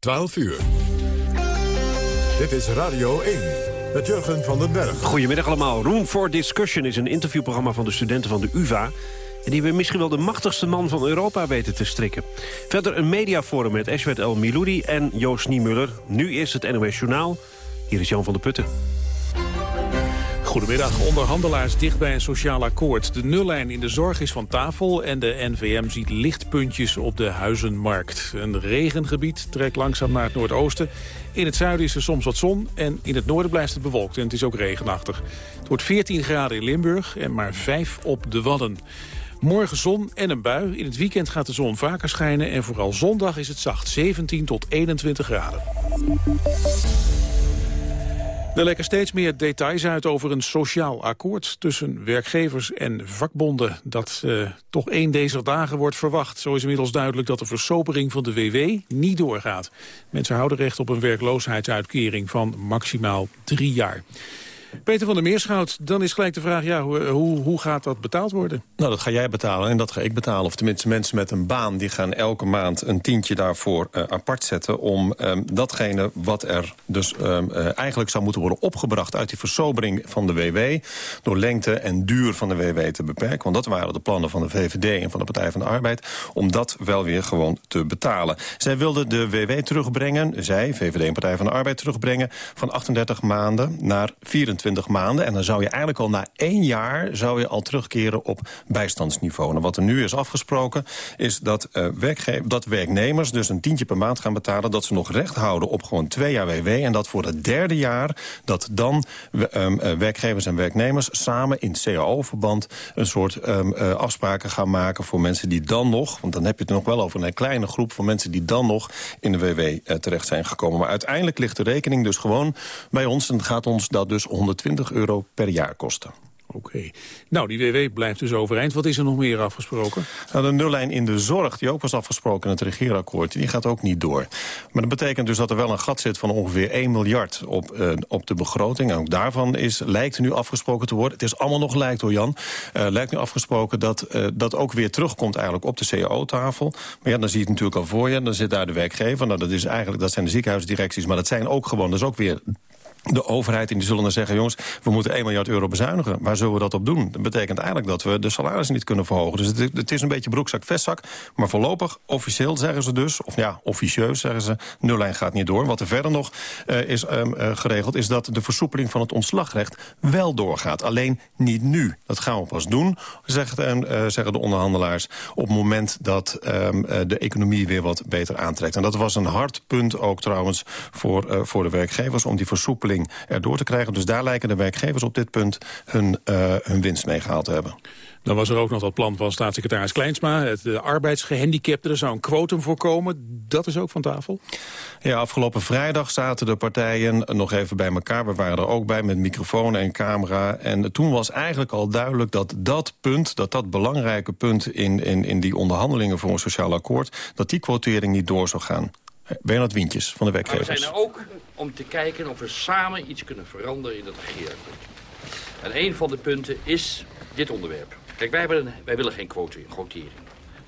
12 uur. Dit is Radio 1 met Jurgen van den Berg. Goedemiddag allemaal. Room for Discussion is een interviewprogramma van de studenten van de UvA. En die we misschien wel de machtigste man van Europa weten te strikken. Verder een mediaforum met Eswet El Miloudi en Joost Niemuller. Nu is het NOS Journaal. Hier is Jan van der Putten. Goedemiddag. Onderhandelaars dicht bij een sociaal akkoord. De nullijn in de zorg is van tafel en de NVM ziet lichtpuntjes op de huizenmarkt. Een regengebied trekt langzaam naar het noordoosten. In het zuiden is er soms wat zon en in het noorden blijft het bewolkt en het is ook regenachtig. Het wordt 14 graden in Limburg en maar 5 op de Wadden. Morgen zon en een bui. In het weekend gaat de zon vaker schijnen en vooral zondag is het zacht 17 tot 21 graden. Er lekken steeds meer details uit over een sociaal akkoord tussen werkgevers en vakbonden. Dat uh, toch één deze dagen wordt verwacht. Zo is inmiddels duidelijk dat de versopering van de WW niet doorgaat. Mensen houden recht op een werkloosheidsuitkering van maximaal drie jaar. Peter van der Meerschout, dan is gelijk de vraag... Ja, hoe, hoe gaat dat betaald worden? Nou, dat ga jij betalen en dat ga ik betalen. Of tenminste, mensen met een baan die gaan elke maand een tientje daarvoor uh, apart zetten... om um, datgene wat er dus um, uh, eigenlijk zou moeten worden opgebracht... uit die versobering van de WW... door lengte en duur van de WW te beperken. Want dat waren de plannen van de VVD en van de Partij van de Arbeid... om dat wel weer gewoon te betalen. Zij wilden de WW terugbrengen, zij, VVD en Partij van de Arbeid terugbrengen... van 38 maanden naar 24 24 maanden. En dan zou je eigenlijk al na één jaar zou je al terugkeren op bijstandsniveau. En wat er nu is afgesproken is dat, uh, dat werknemers dus een tientje per maand gaan betalen... dat ze nog recht houden op gewoon twee jaar WW. En dat voor het derde jaar dat dan um, uh, werkgevers en werknemers samen in CAO-verband... een soort um, uh, afspraken gaan maken voor mensen die dan nog... want dan heb je het nog wel over een kleine groep van mensen... die dan nog in de WW terecht zijn gekomen. Maar uiteindelijk ligt de rekening dus gewoon bij ons... en gaat ons dat dus 100 120 euro per jaar kosten. Oké. Nou, die WW blijft dus overeind. Wat is er nog meer afgesproken? Nou, de nullijn in de zorg, die ook was afgesproken in het regeerakkoord... die gaat ook niet door. Maar dat betekent dus dat er wel een gat zit van ongeveer 1 miljard op, uh, op de begroting. En ook daarvan is, lijkt nu afgesproken te worden. Het is allemaal nog lijkt hoor, Jan. Uh, lijkt nu afgesproken dat uh, dat ook weer terugkomt eigenlijk op de CAO-tafel. Maar ja, dan zie je het natuurlijk al voor je. Dan zit daar de werkgever. Nou, dat, is eigenlijk, dat zijn de ziekenhuisdirecties. Maar dat zijn ook gewoon, dat is ook weer de overheid en die zullen dan zeggen... jongens, we moeten 1 miljard euro bezuinigen. Waar zullen we dat op doen? Dat betekent eigenlijk dat we de salarissen niet kunnen verhogen. Dus het, het is een beetje broekzak, vestzak. Maar voorlopig, officieel zeggen ze dus... of ja, officieus zeggen ze, nullijn gaat niet door. Wat er verder nog uh, is um, uh, geregeld... is dat de versoepeling van het ontslagrecht wel doorgaat. Alleen niet nu. Dat gaan we pas doen, uh, zeggen de onderhandelaars... op het moment dat um, de economie weer wat beter aantrekt. En dat was een hard punt ook trouwens voor, voor de werkgevers... om die versoepeling erdoor te krijgen. Dus daar lijken de werkgevers op dit punt hun, uh, hun winst mee gehaald te hebben. Dan was er ook nog dat plan van staatssecretaris Kleinsma. Het de arbeidsgehandicapten, er zou een quotum voorkomen. Dat is ook van tafel? Ja, afgelopen vrijdag zaten de partijen nog even bij elkaar. We waren er ook bij met microfoon en camera. En toen was eigenlijk al duidelijk dat dat punt... dat dat belangrijke punt in, in, in die onderhandelingen voor een sociaal akkoord... dat die quotering niet door zou gaan. Bernard Wientjes van de werkgevers. Maar we zijn er ook om te kijken of we samen iets kunnen veranderen in dat regeerakkoord. En een van de punten is dit onderwerp. Kijk, wij, hebben wij willen geen quotering.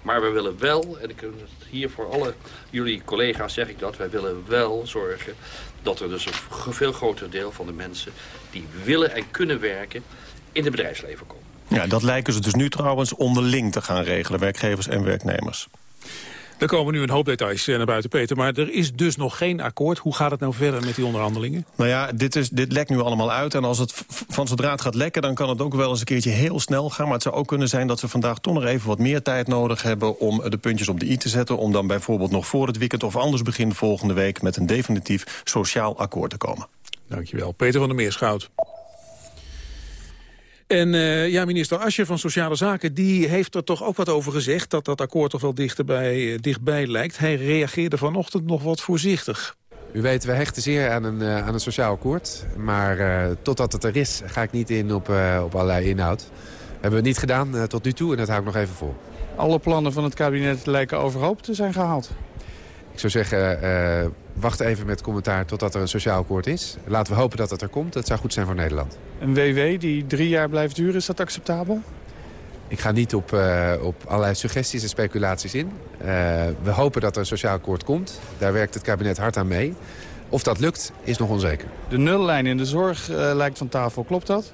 Maar we willen wel, en ik hier voor alle jullie collega's zeg ik dat... wij willen wel zorgen dat er dus een veel groter deel van de mensen... die willen en kunnen werken in het bedrijfsleven komen. Ja, dat lijken ze dus nu trouwens onderling te gaan regelen, werkgevers en werknemers. Er komen nu een hoop details eh, naar buiten, Peter. Maar er is dus nog geen akkoord. Hoe gaat het nou verder met die onderhandelingen? Nou ja, dit, is, dit lekt nu allemaal uit. En als het van zodra het gaat lekken, dan kan het ook wel eens een keertje heel snel gaan. Maar het zou ook kunnen zijn dat ze vandaag toch nog even wat meer tijd nodig hebben... om de puntjes op de i te zetten. Om dan bijvoorbeeld nog voor het weekend of anders begin volgende week... met een definitief sociaal akkoord te komen. Dankjewel. Peter van der Meerschout. En uh, ja, minister Asje van Sociale Zaken die heeft er toch ook wat over gezegd... dat dat akkoord toch wel dichterbij, uh, dichtbij lijkt. Hij reageerde vanochtend nog wat voorzichtig. U weet, we hechten zeer aan een, uh, aan een sociaal akkoord. Maar totdat het er is, ga ik niet in op, op allerlei inhoud. Hebben we niet gedaan tot nu toe en dat hou ik nog even voor. Alle plannen van het kabinet lijken overhoop te zijn gehaald. Ik zou zeggen, wacht even met commentaar totdat er een sociaal akkoord is. Laten we hopen dat het er komt. Dat zou goed zijn voor Nederland. Een WW die drie jaar blijft duren, is dat acceptabel? Ik ga niet op, uh, op allerlei suggesties en speculaties in. Uh, we hopen dat er een sociaal akkoord komt. Daar werkt het kabinet hard aan mee. Of dat lukt, is nog onzeker. De nullijn in de zorg uh, lijkt van tafel, klopt dat?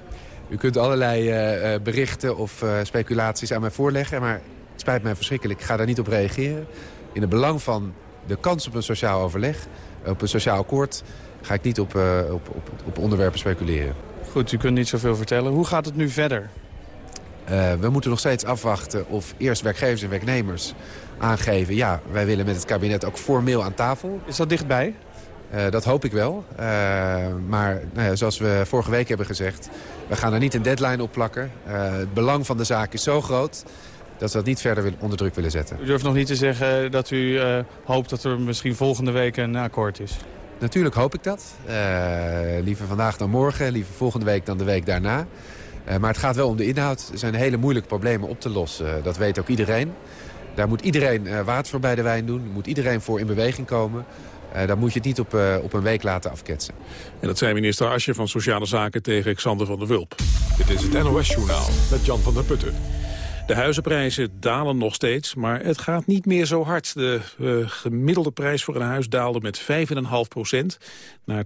U kunt allerlei berichten of speculaties aan mij voorleggen... maar het spijt mij verschrikkelijk, ik ga daar niet op reageren. In het belang van de kans op een sociaal overleg, op een sociaal akkoord... ga ik niet op, op, op, op onderwerpen speculeren. Goed, u kunt niet zoveel vertellen. Hoe gaat het nu verder? Uh, we moeten nog steeds afwachten of eerst werkgevers en werknemers aangeven... ja, wij willen met het kabinet ook formeel aan tafel. Is dat dichtbij? Uh, dat hoop ik wel. Uh, maar nou ja, zoals we vorige week hebben gezegd... we gaan er niet een deadline op plakken. het belang van de zaak is zo groot dat we dat niet verder onder druk willen zetten. U durft nog niet te zeggen dat u hoopt dat er misschien volgende week een akkoord is? Natuurlijk hoop ik dat. liever vandaag dan morgen, liever volgende week dan de week daarna. Uh, maar het gaat wel om de inhoud. Er zijn hele moeilijke problemen op te lossen. dat weet ook iedereen. Daar moet iedereen uh, water voor bij de wijn doen. Daar moet iedereen voor in beweging komen. Uh, dan moet je het niet op, op een week laten afketsen. En dat zei minister Asje van Sociale Zaken tegen Xander van der Wulp. Dit is het NOS-journaal met Jan van der Putten. De huizenprijzen dalen nog steeds, maar het gaat niet meer zo hard. De uh, gemiddelde prijs voor een huis daalde met 5,5 procent naar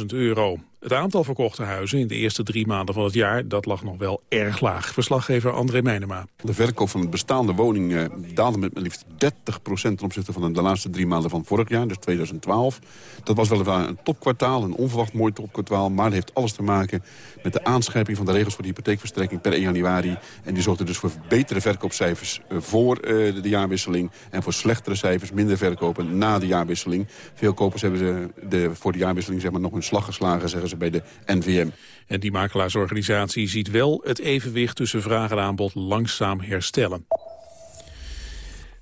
206.000 euro. Het aantal verkochte huizen in de eerste drie maanden van het jaar... dat lag nog wel erg laag. Verslaggever André Meijnema. De verkoop van het bestaande woning uh, daalde met liefst 30% ten opzichte van de laatste drie maanden van vorig jaar, dus 2012. Dat was weliswaar een topkwartaal, een onverwacht mooi topkwartaal... maar het heeft alles te maken met de aanscherping van de regels voor de hypotheekverstrekking per 1 januari. En die zorgde dus voor betere verkoopcijfers uh, voor de, de jaarwisseling... en voor slechtere cijfers, minder verkopen na de jaarwisseling. Veel kopers hebben ze de, voor de jaarwisseling zeg maar, nog een slag geslagen, zeggen bij de NVM. En die makelaarsorganisatie ziet wel het evenwicht tussen vraag en aanbod langzaam herstellen.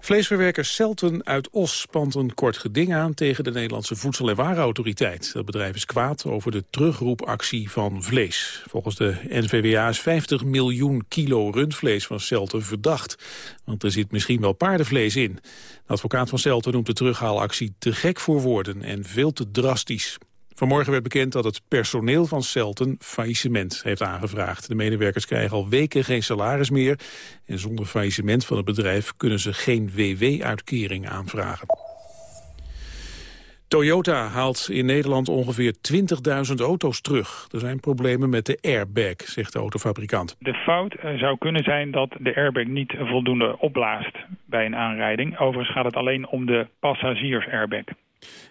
Vleesverwerker Selten uit Os spant een kort geding aan tegen de Nederlandse Voedsel- en Warenautoriteit. Dat bedrijf is kwaad over de terugroepactie van vlees. Volgens de NVWA is 50 miljoen kilo rundvlees van Selten verdacht. Want er zit misschien wel paardenvlees in. De advocaat van Selten noemt de terughaalactie te gek voor woorden en veel te drastisch. Vanmorgen werd bekend dat het personeel van Celten faillissement heeft aangevraagd. De medewerkers krijgen al weken geen salaris meer. En zonder faillissement van het bedrijf kunnen ze geen WW-uitkering aanvragen. Toyota haalt in Nederland ongeveer 20.000 auto's terug. Er zijn problemen met de airbag, zegt de autofabrikant. De fout eh, zou kunnen zijn dat de airbag niet voldoende opblaast bij een aanrijding. Overigens gaat het alleen om de passagiers-airbag.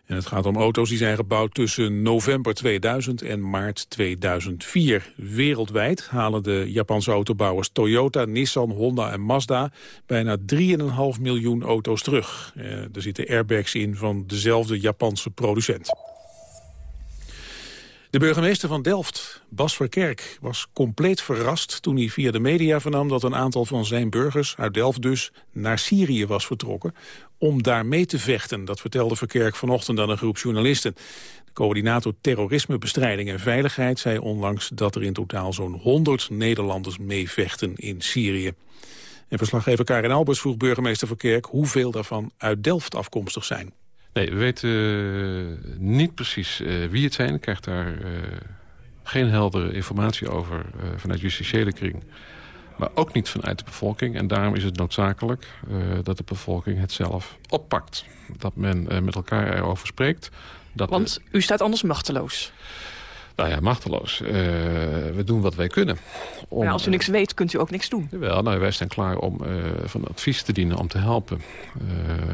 En het gaat om auto's die zijn gebouwd tussen november 2000 en maart 2004. Wereldwijd halen de Japanse autobouwers Toyota, Nissan, Honda en Mazda bijna 3,5 miljoen auto's terug. Eh, er zitten airbags in van dezelfde Japanse producent. De burgemeester van Delft, Bas Verkerk, was compleet verrast toen hij via de media vernam dat een aantal van zijn burgers, uit Delft dus, naar Syrië was vertrokken om daar mee te vechten. Dat vertelde Verkerk vanochtend aan een groep journalisten. De coördinator terrorismebestrijding en veiligheid zei onlangs dat er in totaal zo'n 100 Nederlanders meevechten in Syrië. En verslaggever Karin Albers vroeg burgemeester Verkerk hoeveel daarvan uit Delft afkomstig zijn. Nee, we weten uh, niet precies uh, wie het zijn. Ik krijg daar uh, geen heldere informatie over vanuit justitiële kring. Maar ook niet vanuit de bevolking. En daarom is het noodzakelijk dat de bevolking het zelf oppakt. Dat men met elkaar erover spreekt. Dat Want u staat anders machteloos. Nou ja, machteloos. Uh, we doen wat wij kunnen. Om, maar als u niks weet, kunt u ook niks doen. Wel, nou, wij zijn klaar om uh, van advies te dienen, om te helpen.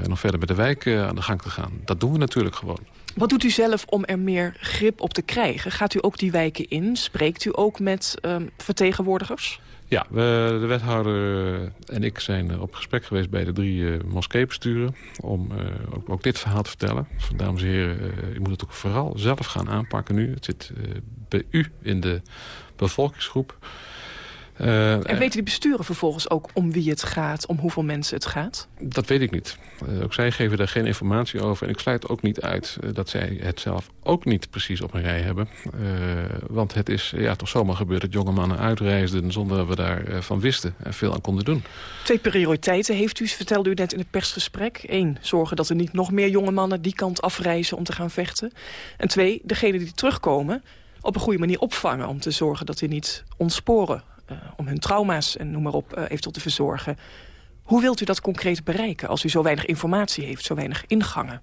En om verder met de wijk aan de gang te gaan. Dat doen we natuurlijk gewoon. Wat doet u zelf om er meer grip op te krijgen? Gaat u ook die wijken in? Spreekt u ook met um, vertegenwoordigers? Ja, we, de wethouder en ik zijn op gesprek geweest bij de drie uh, moskeebesturen... om ook, ook, dit verhaal te vertellen. Van, dames en heren, uh, u moet het ook vooral zelf gaan aanpakken nu. Het zit bij u in de bevolkingsgroep. Uh, en weten die besturen vervolgens ook om wie het gaat, om hoeveel mensen het gaat? Dat weet ik niet. Uh, ook zij geven daar geen informatie over. En ik sluit ook niet uit uh, dat zij het zelf ook niet precies op een rij hebben. want het is ja, toch zomaar gebeurd dat jonge mannen uitreisden... zonder dat we daarvan wisten en veel aan konden doen. Twee prioriteiten heeft u, vertelde u net in het persgesprek. Eén, zorgen dat er niet nog meer jonge mannen die kant afreizen om te gaan vechten. En twee, degenen die terugkomen op een goede manier opvangen... om te zorgen dat die niet ontsporen om hun trauma's en noem maar op eventueel te verzorgen. Hoe wilt u dat concreet bereiken als u zo weinig informatie heeft, zo weinig ingangen?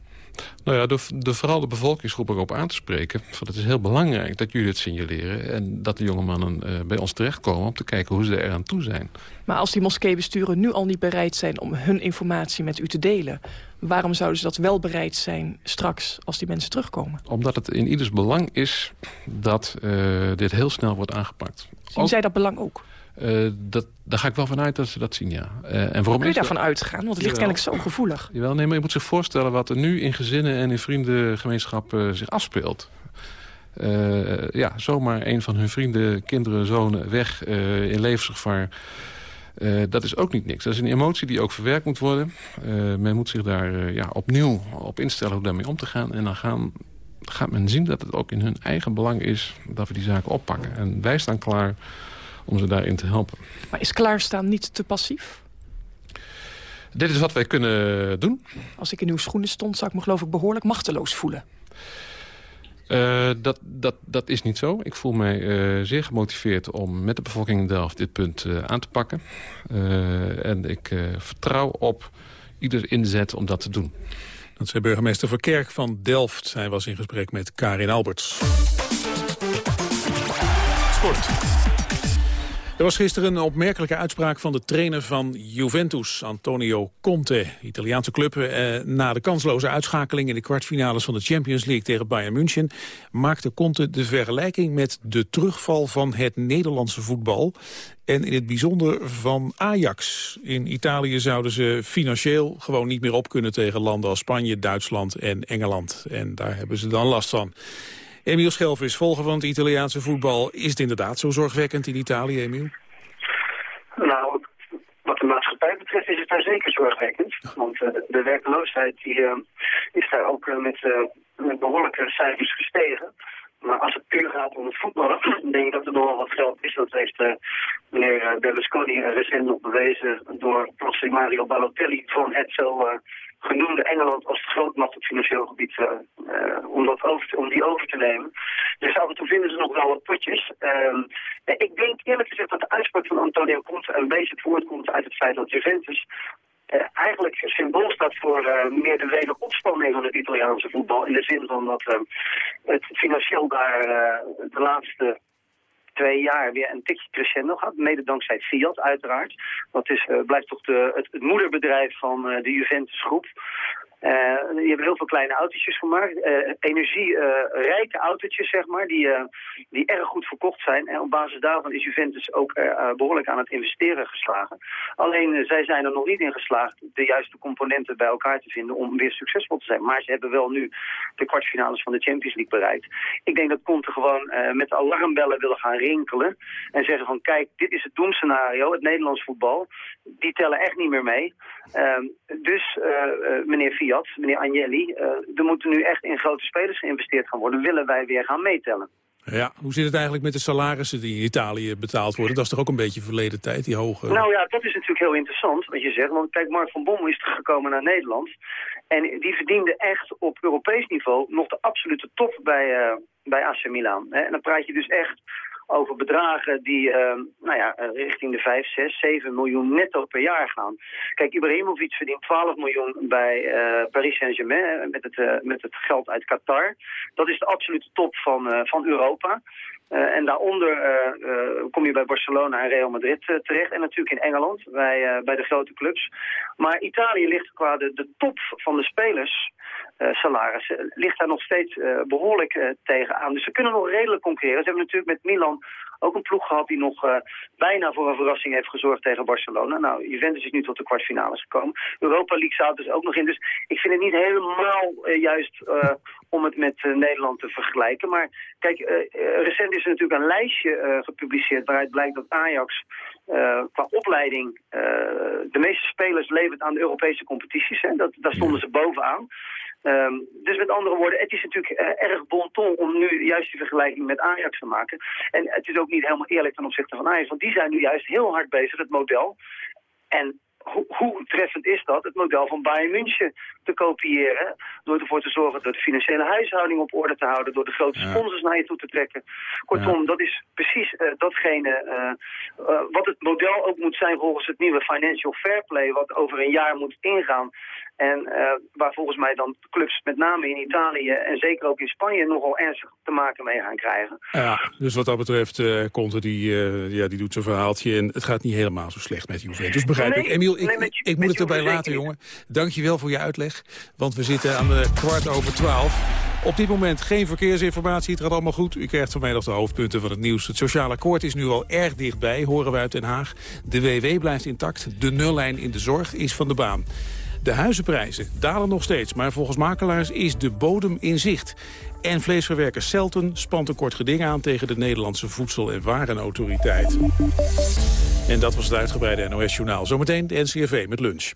Nou ja, door, door vooral de bevolkingsgroep erop aan te spreken... Van het is heel belangrijk dat jullie het signaleren... en dat de jonge mannen uh, bij ons terechtkomen om te kijken hoe ze er aan toe zijn. Maar als die moskeebesturen nu al niet bereid zijn om hun informatie met u te delen... waarom zouden ze dat wel bereid zijn straks als die mensen terugkomen? Omdat het in ieders belang is dat uh, dit heel snel wordt aangepakt. Zien ook... zij dat belang ook? Uh, dat, daar ga ik wel vanuit dat ze dat zien, ja. Uh, en waarom Kun je daarvan uitgaan? Want het ligt kennelijk zo gevoelig. Jawel, nee, maar je moet zich voorstellen wat er nu in gezinnen en in vriendengemeenschappen zich afspeelt. Uh, ja, zomaar een van hun vrienden, kinderen, zonen weg in levensgevaar. dat is ook niet niks. Dat is een emotie die ook verwerkt moet worden. men moet zich daar ja, opnieuw op instellen hoe daarmee om te gaan. En dan gaan, gaat men zien dat het ook in hun eigen belang is dat we die zaken oppakken. En wij staan klaar om ze daarin te helpen. Maar is klaarstaan niet te passief? Dit is wat wij kunnen doen. Als ik in uw schoenen stond, zou ik me geloof ik behoorlijk machteloos voelen. Uh, dat, dat, dat is niet zo. Ik voel mij uh, zeer gemotiveerd om met de bevolking in Delft dit punt uh, aan te pakken. en ik vertrouw op ieder inzet om dat te doen. Dat zei burgemeester Verkerk van Delft. Hij was in gesprek met Karin Alberts. Sport. Er was gisteren een opmerkelijke uitspraak van de trainer van Juventus, Antonio Conte. Italiaanse club, eh, na de kansloze uitschakeling in de kwartfinales van de Champions League tegen Bayern München, maakte Conte de vergelijking met de terugval van het Nederlandse voetbal. En in het bijzonder van Ajax. In Italië zouden ze financieel gewoon niet meer op kunnen tegen landen als Spanje, Duitsland en Engeland. En daar hebben ze dan last van. Emiel Schelvis, volger van het Italiaanse voetbal. Is het inderdaad zo zorgwekkend in Italië, Emiel? Nou, wat de maatschappij betreft is het daar zeker zorgwekkend. Want uh, de werkloosheid die, uh, is daar ook uh, met, met behoorlijke cijfers gestegen. Maar als het puur gaat om het voetballen, denk ik dat er nogal wat geld is. Dat heeft uh, meneer Berlusconi recent nog bewezen door plotseling Mario Balotelli van het zo uh, genoemde Engeland als grootmacht op financieel gebied uh, om, dat om die over te nemen. Dus af en toe vinden ze nog wel wat potjes. Uh, ik denk eerlijk gezegd dat de uitspraak van Antonio Conte een beetje voortkomt uit het feit dat Juventus uh, eigenlijk symbool staat voor meer de wederopspanning van het Italiaanse voetbal. In de zin van dat het financieel daar de laatste twee jaar weer een tikje crescendo gehad. Mede dankzij Fiat uiteraard. Dat is, blijft toch de, het, moederbedrijf van de Juventus groep. Uh, je hebt heel veel kleine autootjes gemaakt. Uh, Energierijke autootjes, zeg maar, die, die erg goed verkocht zijn. En op basis daarvan is Juventus ook behoorlijk aan het investeren geslagen. Alleen zij zijn er nog niet in geslaagd de juiste componenten bij elkaar te vinden om weer succesvol te zijn. Maar ze hebben wel nu de kwartfinales van de Champions League bereikt. Ik denk dat Conte gewoon met alarmbellen willen gaan rinkelen. En zeggen van kijk, dit is het doemscenario, het Nederlands voetbal. Die tellen echt niet meer mee. Ehm, dus meneer Meneer Agnelli, uh, er moeten nu echt in grote spelers geïnvesteerd gaan worden. Willen wij weer gaan meetellen. Ja, hoe zit het eigenlijk met de salarissen die in Italië betaald worden? Dat is toch ook een beetje verleden tijd, die hoge... Nou ja, dat is natuurlijk heel interessant wat je zegt. Want kijk, Mark van Bommel is teruggekomen naar Nederland. En die verdiende echt op Europees niveau nog de absolute top bij, uh, bij AC Milan. En dan praat je dus echt over bedragen die uh, nou ja, eh, richting de 5, 6, 7 miljoen netto per jaar gaan. Kijk, Ibrahimovic verdient 12 miljoen bij uh, Paris Saint-Germain met, het, met het geld uit Qatar. Dat is de absolute top van, van Europa. Uh, en daaronder uh, uh, kom je bij Barcelona en Real Madrid terecht. En natuurlijk in Engeland, bij, bij de grote clubs. Maar Italië ligt qua de, de top van de spelers salarissen, ligt daar nog steeds behoorlijk tegenaan. Dus ze kunnen nog redelijk concurreren. Ze hebben natuurlijk met Milan ook een ploeg gehad die nog bijna voor een verrassing heeft gezorgd tegen Barcelona. Nou, Juventus is nu tot de kwartfinales gekomen. Europa League staat dus ook nog in. Dus ik vind het niet helemaal juist om het met Nederland te vergelijken. Maar kijk, recent is er natuurlijk een lijstje gepubliceerd waaruit blijkt dat Ajax qua opleiding de meeste spelers levert aan de Europese competities. Hè. Dat, daar stonden ze bovenaan. Um, dus met andere woorden, het is natuurlijk uh, erg bonton om nu juist die vergelijking met Ajax te maken. En het is ook niet helemaal eerlijk ten opzichte van Ajax, want die zijn nu juist heel hard bezig, het model. En ho hoe treffend is dat, het model van Bayern München te kopiëren? Door ervoor te zorgen dat de financiële huishouding op orde te houden, door de grote sponsors naar je toe te trekken. Kortom, dat is precies uh, datgene uh, wat het model ook moet zijn volgens het nieuwe Financial Fair Play, wat over een jaar moet ingaan. En uh, waar volgens mij dan clubs met name in Italië en zeker ook in Spanje nogal ernstig te maken mee gaan krijgen. Ja, dus wat dat betreft, uh, Conte die, uh, ja, die doet zijn verhaaltje en het gaat niet helemaal zo slecht met Juventus, begrijp nee, ik. Emiel, ik, nee, met, ik moet het erbij laten, jongen. Dank je wel voor je uitleg, want we zitten aan de kwart over twaalf. Op dit moment geen verkeersinformatie, het gaat allemaal goed. U krijgt van mij nog de hoofdpunten van het nieuws. Het sociale akkoord is nu al erg dichtbij, horen we uit Den Haag. De WW blijft intact, de nullijn in de zorg is van de baan. De huizenprijzen dalen nog steeds, maar volgens makelaars is de bodem in zicht. En vleesverwerker Selten spant een kort geding aan tegen de Nederlandse Voedsel- en Warenautoriteit. En dat was het uitgebreide NOS-journaal. Zometeen de NCRV met lunch.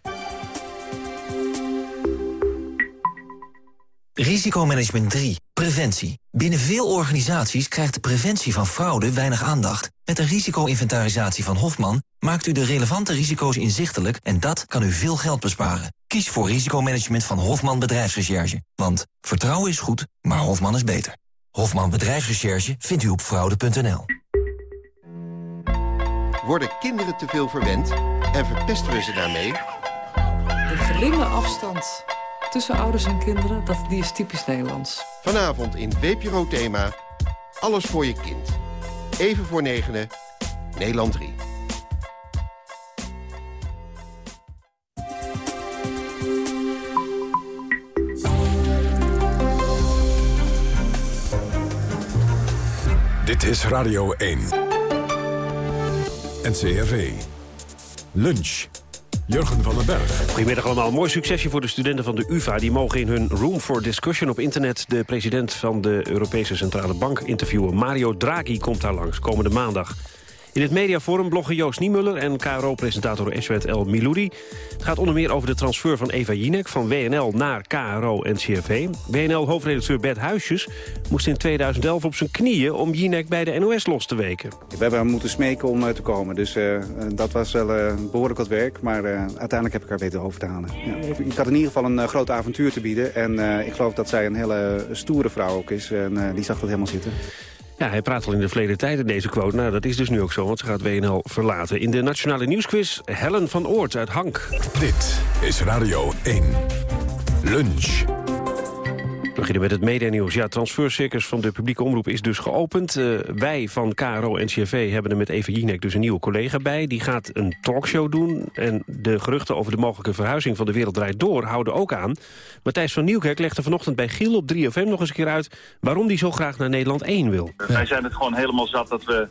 Risicomanagement 3. Preventie. Binnen veel organisaties krijgt de preventie van fraude weinig aandacht. Met de risico-inventarisatie van Hofman maakt u de relevante risico's inzichtelijk... en dat kan u veel geld besparen. Kies voor risicomanagement van Hofman Bedrijfsrecherche. Want vertrouwen is goed, maar Hofman is beter. Hofman Bedrijfsrecherche vindt u op fraude.nl. Worden kinderen te veel verwend en verpesten we ze daarmee? De geringe afstand tussen ouders en kinderen, dat, die is typisch Nederlands. Vanavond in VPRO Thema, alles voor je kind. Even voor negenen, Nederland 3. Dit is Radio 1. NCRV. Lunch. Jurgen van den Berg. Goedemiddag allemaal. Mooi succesje voor de studenten van de UvA. Die mogen in hun Room for Discussion op internet... de president van de Europese Centrale Bank interviewen. Mario Draghi komt daar langs, komende maandag. In het mediaforum bloggen Joost Niemuller en KRO-presentator Eswet El Miloudi. Het gaat onder meer over de transfer van Eva Jinek van WNL naar KRO en CRV. WNL-hoofdredacteur Bert Huisjes moest in 2011 op zijn knieën... om Jinek bij de NOS los te weken. We hebben haar moeten smeken om te komen. Dus uh, dat was wel behoorlijk wat werk. Maar uiteindelijk heb ik haar weten over te halen. Ik had in ieder geval een groot avontuur te bieden. En ik geloof dat zij een hele stoere vrouw ook is. En die zag dat helemaal zitten. Ja, hij praat al in de verleden tijd in deze quote. Nou, dat is dus nu ook zo, want ze gaat WNL verlaten. In de Nationale Nieuwsquiz, Helen van Oort uit Hank. Dit is Radio 1. Lunch. We beginnen met het medianieuws. Ja, transfercircus van de publieke omroep is dus geopend. Uh, wij van KRO en CRV hebben er met Eva Jinek dus een nieuwe collega bij. Die gaat een talkshow doen. En de geruchten over de mogelijke verhuizing van de Wereld Draait Door houden ook aan. Matthijs van Nieuwkerk legde vanochtend bij Giel op 3FM nog eens een keer uit... waarom die zo graag naar Nederland 1 wil. Wij zijn het gewoon helemaal zat dat we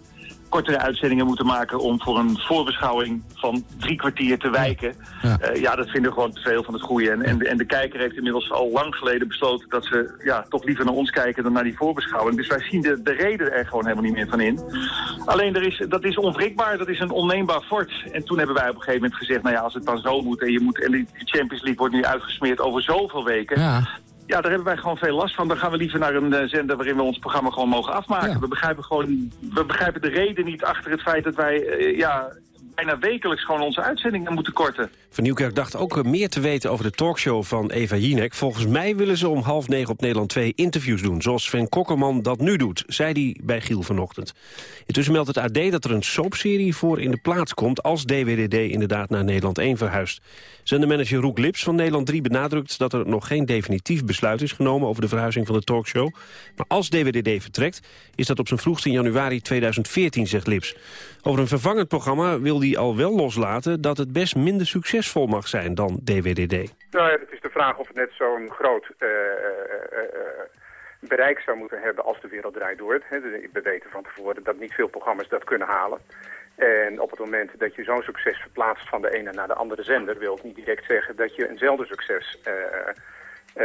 kortere uitzendingen moeten maken om voor een voorbeschouwing van drie kwartier te wijken. Ja, uh, ja dat vinden we gewoon te veel van het goede. En, en, de, en de kijker heeft inmiddels al lang geleden besloten dat ze ja, toch liever naar ons kijken dan naar die voorbeschouwing. Dus wij zien de, de reden er gewoon helemaal niet meer van in. Alleen er is, dat is onwrikbaar, dat is een onneembaar fort. En toen hebben wij op een gegeven moment gezegd, nou ja, als het dan zo moet en, je moet, en de Champions League wordt nu uitgesmeerd over zoveel weken... Ja. Ja, daar hebben wij gewoon veel last van. Dan gaan we liever naar een uh, zender waarin we ons programma gewoon mogen afmaken. Ja. We begrijpen gewoon, we begrijpen de reden niet achter het feit dat wij, uh, ja, bijna wekelijks gewoon onze uitzendingen moeten korten. Van Nieuwkerk dacht ook meer te weten over de talkshow van Eva Jinek. Volgens mij willen ze om half negen op Nederland 2 interviews doen... zoals Sven Kokkerman dat nu doet, zei hij bij Giel vanochtend. Intussen meldt het AD dat er een soapserie voor in de plaats komt... als DWDD inderdaad naar Nederland 1 verhuist. Zendermanager Roek Lips van Nederland 3 benadrukt... dat er nog geen definitief besluit is genomen over de verhuizing van de talkshow. Maar als DWDD vertrekt, is dat op zijn vroegste in januari 2014, zegt Lips. Over een vervangend programma wil hij al wel loslaten... dat het best minder succesvol mag zijn dan DWDD. Nou ja, het is de vraag of het net zo'n groot uh, uh, uh, bereik zou moeten hebben als de wereld draait door. We weten van tevoren dat niet veel programma's dat kunnen halen. En op het moment dat je zo'n succes verplaatst van de ene naar de andere zender... wil het niet direct zeggen dat je eenzelfde succes uh,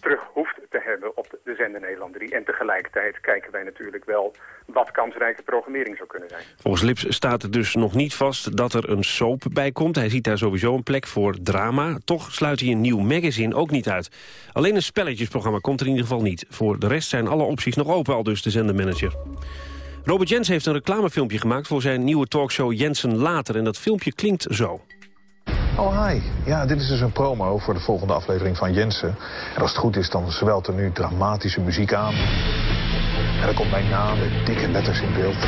terug hoeft te hebben op de zender Nederland 3. En tegelijkertijd kijken wij natuurlijk wel wat kansrijke programmering zou kunnen zijn. Volgens Lips staat er dus nog niet vast dat er een soap bij komt. Hij ziet daar sowieso een plek voor drama. Toch sluit hij een nieuw magazine ook niet uit. Alleen een spelletjesprogramma komt er in ieder geval niet. Voor de rest zijn alle opties nog open, al dus de zendermanager. Robert Jens heeft een reclamefilmpje gemaakt voor zijn nieuwe talkshow Jensen Later. En dat filmpje klinkt zo. Oh, hi. Ja, dit is dus een promo voor de volgende aflevering van Jensen. En als het goed is, dan zwelt er nu dramatische muziek aan. En dan komt mijn naam met dikke letters in beeld.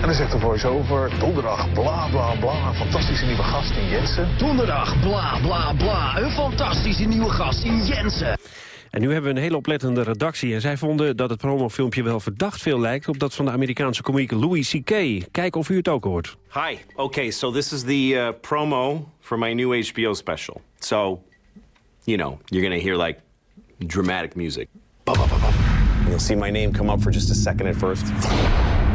En dan zegt de voice-over, donderdag, bla bla bla, een fantastische nieuwe gast in Jensen. Donderdag, bla bla bla, een fantastische nieuwe gast in Jensen. En nu hebben we een hele oplettende redactie. En zij vonden dat het promofilmpje wel verdacht veel lijkt... op dat van de Amerikaanse komiek Louis C.K. Kijk of u het ook hoort. Hi. Okay, so this is the uh, promo for my new HBO special. So, you know, you're gonna hear like dramatic music. You'll see my name come up for just a second at first.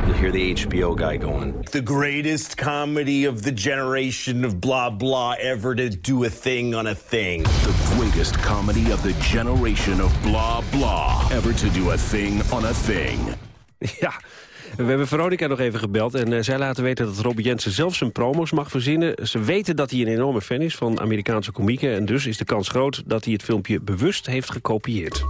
You'll hear the HBO guy going. The greatest comedy of the generation of blah blah ever to do a thing on a thing. The greatest comedy of the generation of blah blah ever to do a thing on a thing. Ja, we hebben Veronica nog even gebeld en uh, zij laten weten dat Robbie Jensen zelf zijn promos mag verzinnen. Ze weten dat hij een enorme fan is van Amerikaanse komieken en dus is de kans groot dat hij het filmpje bewust heeft gekopieerd.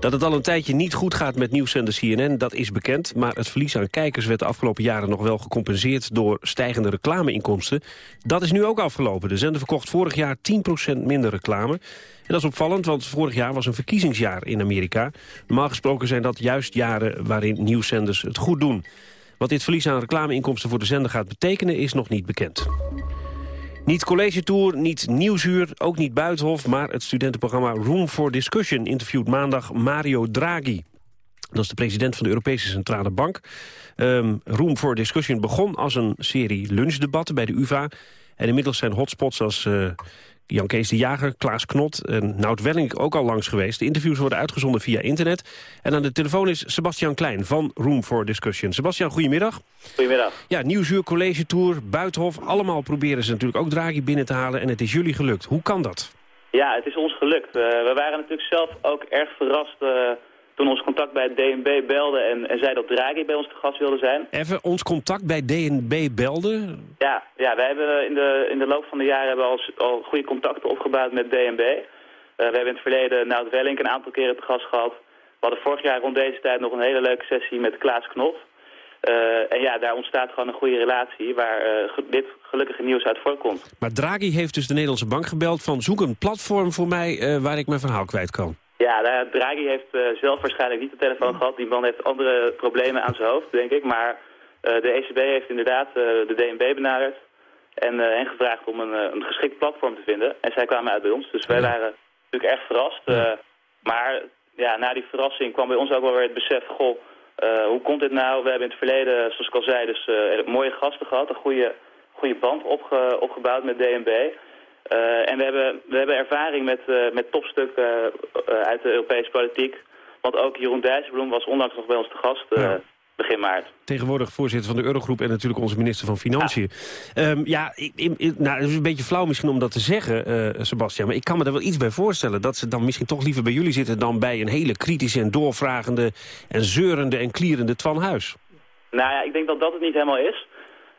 Dat het al een tijdje niet goed gaat met nieuwszender CNN, dat is bekend. Maar het verlies aan kijkers werd de afgelopen jaren nog wel gecompenseerd door stijgende reclameinkomsten. Dat is nu ook afgelopen. De zender verkocht vorig jaar 10% minder reclame. En dat is opvallend, want vorig jaar was een verkiezingsjaar in Amerika. Normaal gesproken zijn dat juist jaren waarin nieuwszenders het goed doen. Wat dit verlies aan reclameinkomsten voor de zender gaat betekenen is nog niet bekend. Niet College Tour, niet Nieuwsuur, ook niet Buitenhof... maar het studentenprogramma Room for Discussion interviewt maandag Mario Draghi. Dat is de president van de Europese Centrale Bank. Um, Room for Discussion begon als een serie lunchdebatten bij de UvA. En inmiddels zijn hotspots als uh, Jan Kees de Jager, Klaas Knot en Nout Welling ook al langs geweest. De interviews worden uitgezonden via internet. En aan de telefoon is Sebastian Klein van Room for Discussion. Sebastian, goedemiddag. Goedemiddag. Ja, Nieuwsuur, College Tour, Buitenhof. Allemaal proberen ze natuurlijk ook Draghi binnen te halen. En het is jullie gelukt. Hoe kan dat? Ja, het is ons gelukt. Uh, we waren natuurlijk zelf ook erg verrast... Uh, toen ons contact bij DNB belde en, en zei dat Draghi bij ons te gast wilde zijn. Even, ons contact bij DNB belde? Ja, ja wij hebben in de, in de loop van de jaren hebben al, al goede contacten opgebouwd met DNB. Uh, we hebben in het verleden Nout Wellink een aantal keren te gast gehad. We hadden vorig jaar rond deze tijd nog een hele leuke sessie met Klaas Knot. Uh, en ja, daar ontstaat gewoon een goede relatie waar uh, dit gelukkige nieuws uit voorkomt. Maar Draghi heeft dus de Nederlandse bank gebeld van zoek een platform voor mij waar ik mijn verhaal kwijt kan. Ja, nou, Draghi heeft uh, zelf waarschijnlijk niet de telefoon gehad. Die man heeft andere problemen aan zijn hoofd, denk ik. Maar uh, de ECB heeft inderdaad uh, de DNB benaderd en, en gevraagd om een, een geschikt platform te vinden. En zij kwamen uit bij ons, dus wij waren natuurlijk echt verrast. maar ja, na die verrassing kwam bij ons ook wel weer het besef... goh, hoe komt dit nou? We hebben in het verleden, zoals ik al zei, dus mooie gasten gehad. Een goede, goede band opge, opgebouwd met DNB... Uh, en we hebben, we hebben ervaring met, uh, met topstukken uh, uit de Europese politiek. Want ook Jeroen Dijsselbloem was onlangs nog bij ons te gast ja. begin maart. Tegenwoordig voorzitter van de Eurogroep en natuurlijk onze minister van Financiën. Ja, um, ja ik, ik, nou, het is een beetje flauw misschien om dat te zeggen, Sebastian. Maar ik kan me er wel iets bij voorstellen. Dat ze dan misschien toch liever bij jullie zitten dan bij een hele kritische en doorvragende en zeurende en klierende Twan Huis. Nou ja, ik denk dat dat het niet helemaal is.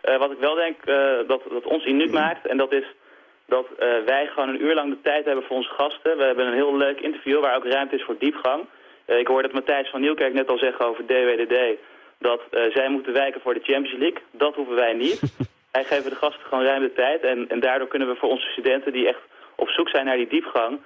wat ik wel denk dat, dat ons uniek maakt, en dat is dat uh, wij gewoon een uur lang de tijd hebben voor onze gasten. We hebben een heel leuk interview waar ook ruimte is voor diepgang. Uh, ik hoorde dat Matthijs van Nieuwkerk net al zeggen over DWDD... dat uh, zij moeten wijken voor de Champions League. Dat hoeven wij niet. wij geven de gasten gewoon ruim de tijd. En, en daardoor kunnen we voor onze studenten die echt op zoek zijn naar die diepgang...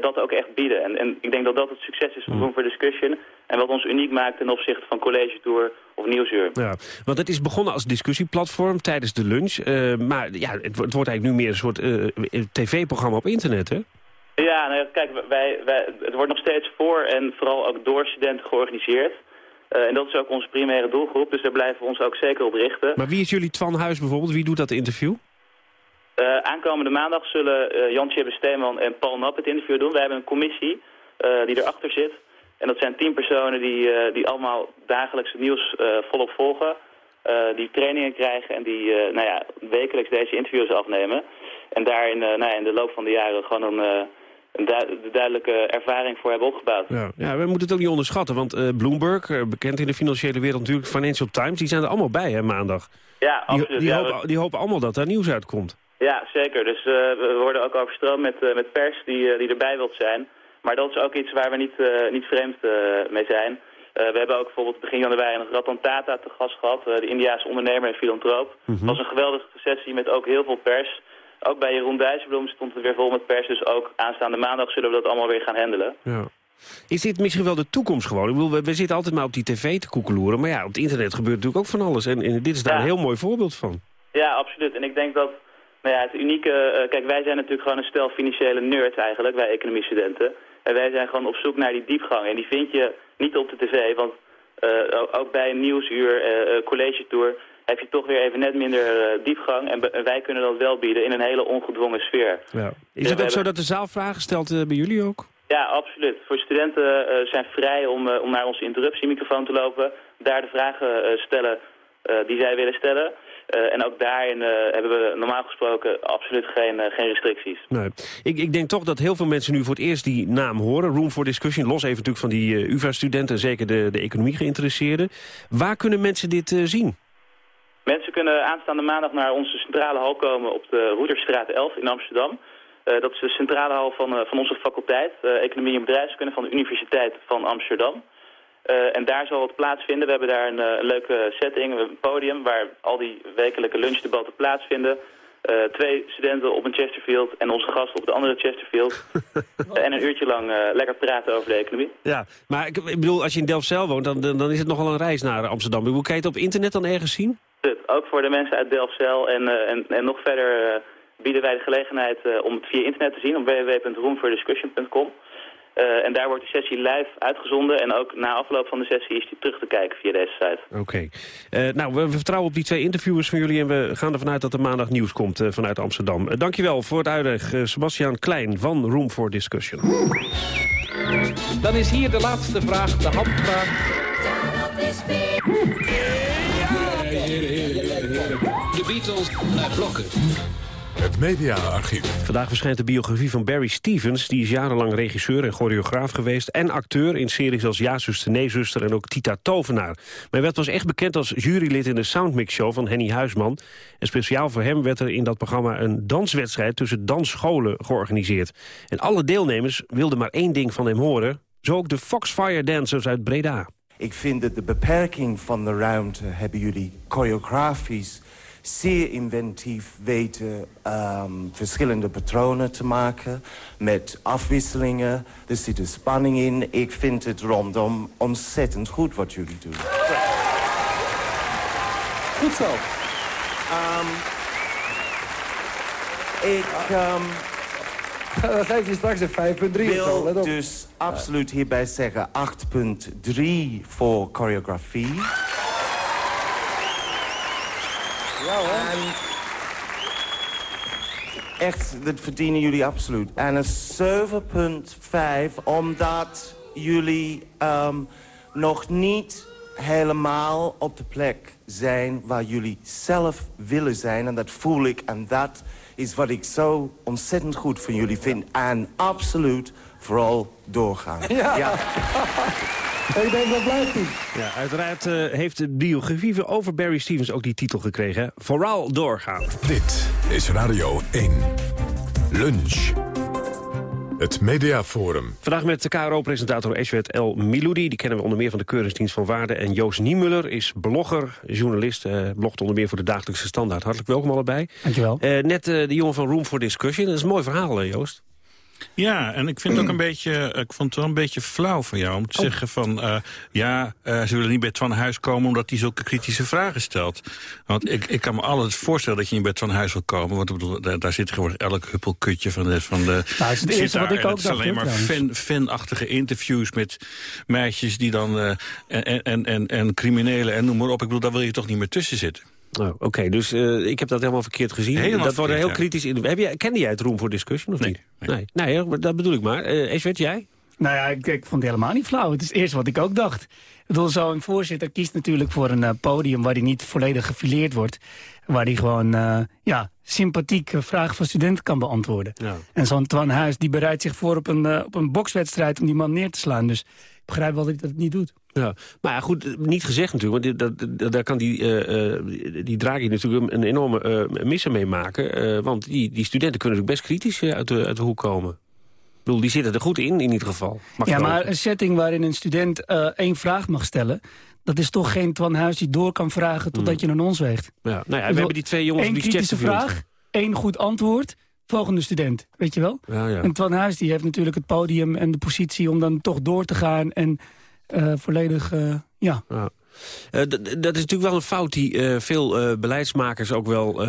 dat ook echt bieden. En, en ik denk dat dat het succes is van Room for Discussion... En wat ons uniek maakt ten opzichte van College Tour of Nieuwsuur. Ja, want het is begonnen als discussieplatform tijdens de lunch. Uh, maar ja, het, het, wordt eigenlijk nu meer een soort uh, tv-programma op internet, hè? Ja, nou, kijk, wij, wij, het wordt nog steeds voor en vooral ook door studenten georganiseerd. Uh, en dat is ook onze primaire doelgroep, dus daar blijven we ons ook zeker op richten. Maar wie is jullie Twan Huis bijvoorbeeld? Wie doet dat interview? Uh, aankomende maandag zullen uh, Jan Tjibbe Steeman en Paul Nap het interview doen. Wij hebben een commissie die erachter zit. En dat zijn tien personen die, uh, die allemaal dagelijks het nieuws uh, volop volgen. Uh, die trainingen krijgen en die nou ja, wekelijks deze interviews afnemen. En daarin nou ja, in de loop van de jaren gewoon een, een du duidelijke ervaring voor hebben opgebouwd. Ja, ja, we moeten het ook niet onderschatten, want Bloomberg, bekend in de financiële wereld natuurlijk, Financial Times, die zijn er allemaal bij hè, maandag. Ja, absoluut. Die, die, ja, hopen, die hopen allemaal dat daar nieuws uitkomt. Ja, zeker. Dus we worden ook overstroomd met, met pers die, die erbij wilt zijn. Maar dat is ook iets waar we niet, niet vreemd mee zijn. We hebben ook bijvoorbeeld begin januari nog Ratan Tata te gast gehad, de Indiaanse ondernemer en filantroop. Het mm -hmm. was een geweldige sessie met ook heel veel pers. ook bij Jeroen Dijsselbloem stond het weer vol met pers. Dus ook aanstaande maandag zullen we dat allemaal weer gaan handelen. Ja. Is dit misschien wel de toekomst gewoon? Ik bedoel, we, we zitten altijd maar op die tv te koekeloeren. Maar ja, op het internet gebeurt natuurlijk ook van alles. En, en dit is daar Ja. een heel mooi voorbeeld van. Ja, absoluut. En ik denk dat nou ja, het unieke... eh, kijk, wij zijn natuurlijk gewoon een stel financiële nerds eigenlijk, wij economiestudenten. En wij zijn gewoon op zoek naar die diepgang. En die vind je niet op de tv, want eh, ook bij een nieuwsuur, eh, college tour... heb je toch weer even net minder diepgang. En, wij kunnen dat wel bieden in een hele ongedwongen sfeer. Ja. Is het we ook zo dat de zaal vragen stelt bij jullie ook? Ja, absoluut. Voor studenten zijn vrij om, om naar onze interruptiemicrofoon te lopen. Daar de vragen eh, stellen eh, die zij willen stellen. Eh, en ook daarin eh, hebben we normaal gesproken absoluut geen, eh, geen restricties. Nee. Ik, ik denk toch dat heel veel mensen nu voor het eerst die naam horen. Room for Discussion, los even natuurlijk van die UvA-studenten... en zeker de, de economie geïnteresseerden. Waar kunnen mensen dit zien? Mensen kunnen aanstaande maandag naar onze centrale hal komen op de Roederstraat 11 in Amsterdam. Dat is de centrale hal van, van onze faculteit, Economie en Bedrijfskunde van de Universiteit van Amsterdam. Eh, en daar zal het plaatsvinden. We hebben daar een, eh, een leuke setting, een podium waar al die wekelijke lunchdebatten plaatsvinden. Eh, twee studenten op een Chesterfield en onze gast op de andere Chesterfield. En een uurtje lang lekker praten over de economie. Ja, maar ik, ik bedoel, als je in Delfzijl woont, dan, dan dan is het nogal een reis naar Amsterdam. Hoe kan je het op internet dan ergens zien? Ook voor de mensen uit Delfzijl en, en, en nog verder bieden wij de gelegenheid om het via internet te zien op www.roomfordiscussion.com. Eh, en daar wordt de sessie live uitgezonden en ook na afloop van de sessie is die terug te kijken via deze site. Oké. Eh, nou, we, we vertrouwen op die twee interviewers van jullie... en we gaan ervan uit dat er maandag nieuws komt eh, vanuit Amsterdam. Uh, dankjewel voor het uitleg, eh, Sebastian Klein van Room for Discussion. Dan is hier de laatste vraag, de handvraag. De Beatles naar blokken. Het mediaarchief. Vandaag verschijnt de biografie van Barry Stevens. Die is jarenlang regisseur en choreograaf geweest... en acteur in series als Ja, zuster, nee, zuster en ook Tita Tovenaar. Maar werd was echt bekend als jurylid in de Soundmix Show van Henny Huisman. En speciaal voor hem werd er in dat programma een danswedstrijd... tussen dansscholen georganiseerd. En alle deelnemers wilden maar één ding van hem horen. Zo ook de Foxfire Dancers uit Breda. Ik vind dat de beperking van de ruimte hebben jullie choreografisch zeer inventief weten ehm, verschillende patronen te maken met afwisselingen. Er zit een spanning in. Ik vind het rondom ontzettend goed wat jullie doen. Goed zo. Ehm, ik ehm, geef je straks een 5.3 of zo, let wil op. dus absoluut hierbij zeggen 8.3 voor choreografie. Ja hoor. En echt, dat verdienen jullie absoluut. En een 7.5 omdat jullie ehm, nog niet helemaal op de plek zijn waar jullie zelf willen zijn. En dat voel ik en dat is wat ik zo ontzettend goed van jullie vind. En absoluut vooral doorgaan. Ja. Ik denk, dat blijft niet. Ja, uiteraard eh, heeft de biografie over Barry Stevens ook die titel gekregen. hè? Vooral doorgaan. Dit is Radio 1. Lunch. Het Mediaforum. Vandaag met de KRO-presentator Eswet El Miloudi. Die kennen we onder meer van de Keuringsdienst van Waarde. En Joost Niemuller is blogger, journalist. eh blogt onder meer voor de Dagelijkse Standaard. Hartelijk welkom allebei. Dankjewel. Eh, net eh, de jongen van Room for Discussion. Dat is een mooi verhaal, eh, Joost. Ja, en ik vind het ook een beetje, eh, ik vond het wel een beetje flauw van jou om te zeggen van, eh, ja, eh, ze willen niet bij Twan Huis komen omdat hij zulke kritische vragen stelt. Want ik, ik kan me alles voorstellen dat je niet bij Twan Huis wil komen, want ik bedoel, daar, daar zit gewoon elk huppelkutje van de, van de. Nou, is het eerste wat ik ook het is alleen maar fan, fanachtige interviews met meisjes die dan en, en, en, en criminelen en noem maar op. Ik bedoel, daar wil je toch niet meer tussen zitten. Oh, Oké, dus eh, ik heb dat helemaal verkeerd gezien. Helemaal dat wordt heel kritisch in. Heb jij, kende jij het Room for Discussion of niet? Nee. Nee, hè, dat bedoel ik maar. Eh Eswet, jij? Nou ja, ik, ik vond het helemaal niet flauw. Het is eerst wat ik ook dacht. Ik bedoel, zo'n voorzitter kiest natuurlijk voor een eh, podium... waar hij niet volledig gefileerd wordt. Waar hij gewoon eh, ja, sympathiek eh, vragen van studenten kan beantwoorden. Ja. En zo'n Twan Huis die bereidt zich voor op een, op een bokswedstrijd... om die man neer te slaan. Dus begrijp wel dat hij dat niet doet. Ja, maar ja, goed, niet gezegd natuurlijk. Want dat, dat, daar kan die, eh, die Draghi natuurlijk een enorme eh missen mee maken. want die, die studenten kunnen natuurlijk best kritisch uit, de, uit de hoek komen. Ik bedoel, die zitten er goed in, in ieder geval. Mag ja, maar een setting waarin een student één vraag mag stellen... dat is toch geen Twan Huis die door kan vragen totdat je een ons weegt. Ja, nou ja, we hebben die twee jongens op die kritische vraag één goed antwoord, volgende student, weet je wel? Ja, ja. En Twan Huis die heeft natuurlijk het podium en de positie om dan toch door te gaan en eh, volledig, eh, ja. Ja. Eh, dat is natuurlijk wel een fout die eh, veel eh, beleidsmakers ook wel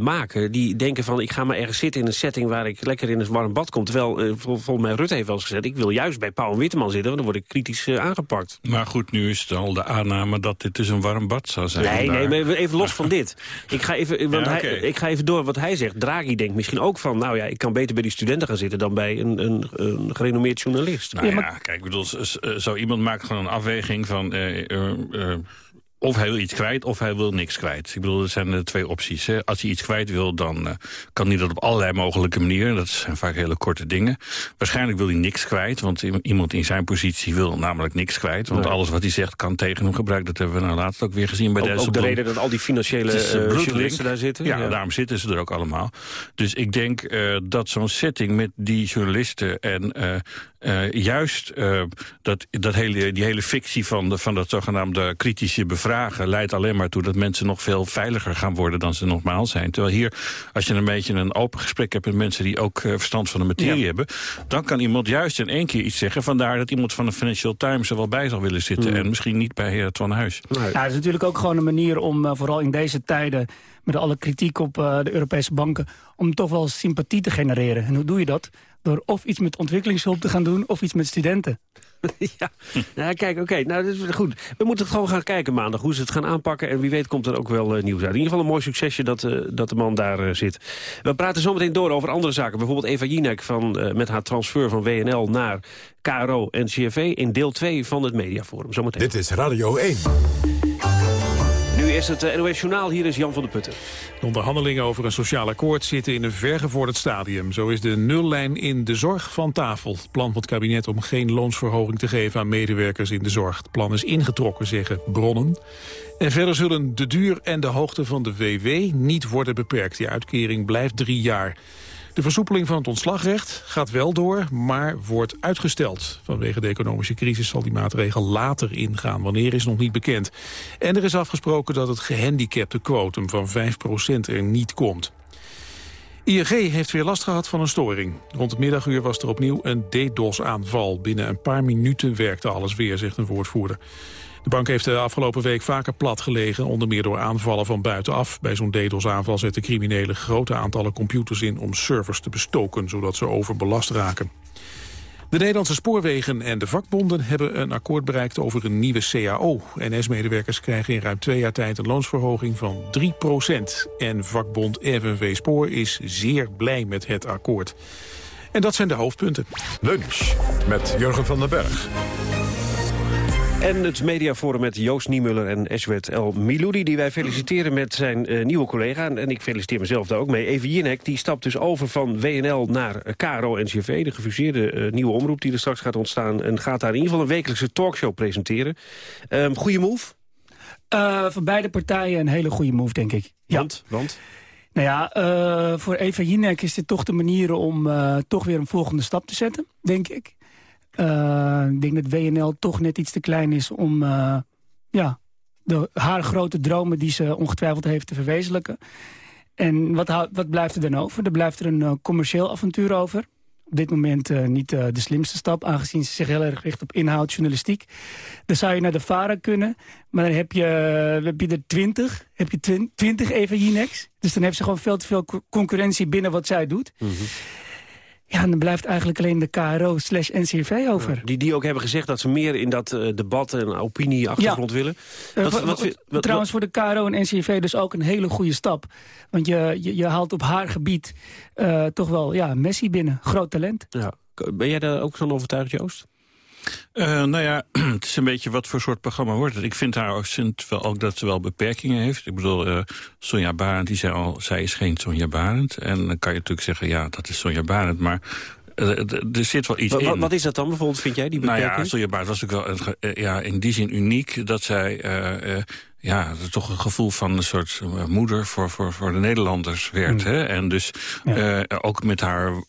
maken. Die denken van, ik ga maar ergens zitten in een setting... waar ik lekker in een warm bad kom. Terwijl, eh, vol- volgens mij, Rutte heeft wel eens gezegd... ik wil juist bij Pauw en Witteman zitten, want dan word ik kritisch aangepakt. Maar goed, nu is het al de aanname dat dit dus een warm bad zou zijn. Nee, daar. nee, maar even los van dit. Ik ga, even, want Ja, hij, ik ga even door wat hij zegt. Draghi denkt misschien ook van... nou ja, ik kan beter bij die studenten gaan zitten... dan bij een, een, een gerenommeerd journalist. Nou ja, kijk, ik bedoel, z- z- zo iemand maakt gewoon een afweging van... eh, of hij wil iets kwijt of hij wil niks kwijt. Ik bedoel, er zijn er twee opties. Hè. Als hij iets kwijt wil, dan eh, kan hij dat op allerlei mogelijke manieren. Dat zijn vaak hele korte dingen. Waarschijnlijk wil hij niks kwijt, want iemand in zijn positie wil namelijk niks kwijt. Want Nee. alles wat hij zegt kan tegen hem gebruikt. Dat hebben we nou laatst ook weer gezien bij Ook, deze ook de reden dat al die financiële eh, eh, journalisten daar zitten. Ja, daarom zitten ze er ook allemaal. Dus ik denk eh, dat zo'n setting met die journalisten... en eh, juist eh, dat, dat hele, die hele fictie van, de, van dat zogenaamde kritische bevragen... leidt alleen maar toe dat mensen nog veel veiliger gaan worden... dan ze normaal zijn. Terwijl hier, als je een beetje een open gesprek hebt... met mensen die ook eh, verstand van de materie Ja. hebben... dan kan iemand juist in één keer iets zeggen. Vandaar dat iemand van de Financial Times er wel bij zal willen zitten... en misschien niet bij heer Twan Huis. Ja, het is natuurlijk ook gewoon een manier om, vooral in deze tijden... met alle kritiek op eh, de Europese banken... om toch wel sympathie te genereren. En hoe doe je dat? Door of iets met ontwikkelingshulp te gaan doen... of iets met studenten. ja. ja, kijk, oké. Nou, dat is goed. We moeten het gewoon gaan kijken maandag hoe ze het gaan aanpakken. En wie weet komt er ook wel eh, nieuws uit. In ieder geval een mooi succesje dat, eh, dat de man daar eh, zit. We praten zometeen door over andere zaken. Bijvoorbeeld Eva Jinek van, eh, met haar transfer van WNL naar KRO en CRV... in deel 2 van het Mediaforum. Zometeen. Dit is Radio 1. Is het eh, NOS Journaal. Hier is Jan van der Putten. De onderhandelingen over een sociaal akkoord zitten in een vergevorderd stadium. Zo is de nullijn in de zorg van tafel. Het plan van het kabinet om geen loonsverhoging te geven aan medewerkers in de zorg. Het plan is ingetrokken, zeggen bronnen. En verder zullen de duur en de hoogte van de WW niet worden beperkt. Die uitkering blijft drie jaar. De versoepeling van het ontslagrecht gaat wel door, maar wordt uitgesteld. Vanwege de economische crisis zal die maatregel later ingaan. Wanneer is nog niet bekend. En er is afgesproken dat het gehandicapte quotum van 5% er niet komt. ING heeft weer last gehad van een storing. Rond het middaguur was er opnieuw een DDoS-aanval. Binnen een paar minuten werkte alles weer, zegt een woordvoerder. De bank heeft de afgelopen week vaker plat gelegen, onder meer door aanvallen van buitenaf. Bij zo'n DDoS-aanval zetten criminelen grote aantallen computers in om servers te bestoken, zodat ze overbelast raken. De Nederlandse spoorwegen en de vakbonden hebben een akkoord bereikt over een nieuwe CAO. NS-medewerkers krijgen in ruim twee jaar tijd een loonsverhoging van 3% En vakbond FNV Spoor is zeer blij met het akkoord. En dat zijn de hoofdpunten. Lunch met Jurgen van den Berg. En het mediaforum met Joost Niemuller en Eswet El Miloudi... die wij feliciteren met zijn eh, nieuwe collega. En, en ik feliciteer mezelf daar ook mee. Even Jinek, die stapt dus over van WNL naar eh, KRO-NCV... de gefuseerde eh, nieuwe omroep die er straks gaat ontstaan... en gaat daar in ieder geval een wekelijkse talkshow presenteren. Ehm goeie move? Eh, voor beide partijen een hele goede move, denk ik. Ja. Want? Want? Nou ja, voor Eva Jinek is dit toch de manier om toch weer een volgende stap te zetten, denk ik. Eh, ik denk dat WNL toch net iets te klein is om eh, ja, haar grote dromen die ze ongetwijfeld heeft te verwezenlijken. En wat, wat blijft er dan over? Er blijft er een eh, commercieel avontuur over. Op dit moment niet de slimste stap, aangezien ze zich heel erg richt op inhoud, journalistiek. Dan zou je naar de VARA kunnen, maar dan heb je, heb je er twintig. Heb je twin- twintig Eva Jinex. Dus dan heeft ze gewoon veel te veel co- concurrentie binnen wat zij doet. Ja, en dan blijft eigenlijk alleen de KRO slash NCRV over. Die, die ook hebben gezegd dat ze meer in dat eh, debat en opinie-achtergrond willen. Eh, Wat- wat- wat vind- wat- trouwens voor de KRO en NCRV dus ook een hele goede stap. Want je, je, je haalt op haar gebied eh, toch wel ja, Messi binnen. Groot talent. Ja. Ben jij daar ook van overtuigd, Joost? Eh, nou ja, het is een beetje wat voor soort programma wordt het. Ik vind haar wel ook dat ze wel beperkingen heeft. Ik bedoel, eh, Sonja Barend, die zei al, zij is geen Sonja Barend. En dan kan je natuurlijk zeggen, ja, dat is Sonja Barend. Maar eh, er zit wel iets Wat, in. wat, is dat dan bijvoorbeeld, vind jij, die Nou beperking? ja, Sonja Barend was natuurlijk wel ja, in die zin uniek... dat zij ja, toch een gevoel van een soort moeder voor, voor, voor de Nederlanders werd. Hmm. Hè? En dus ook met haar...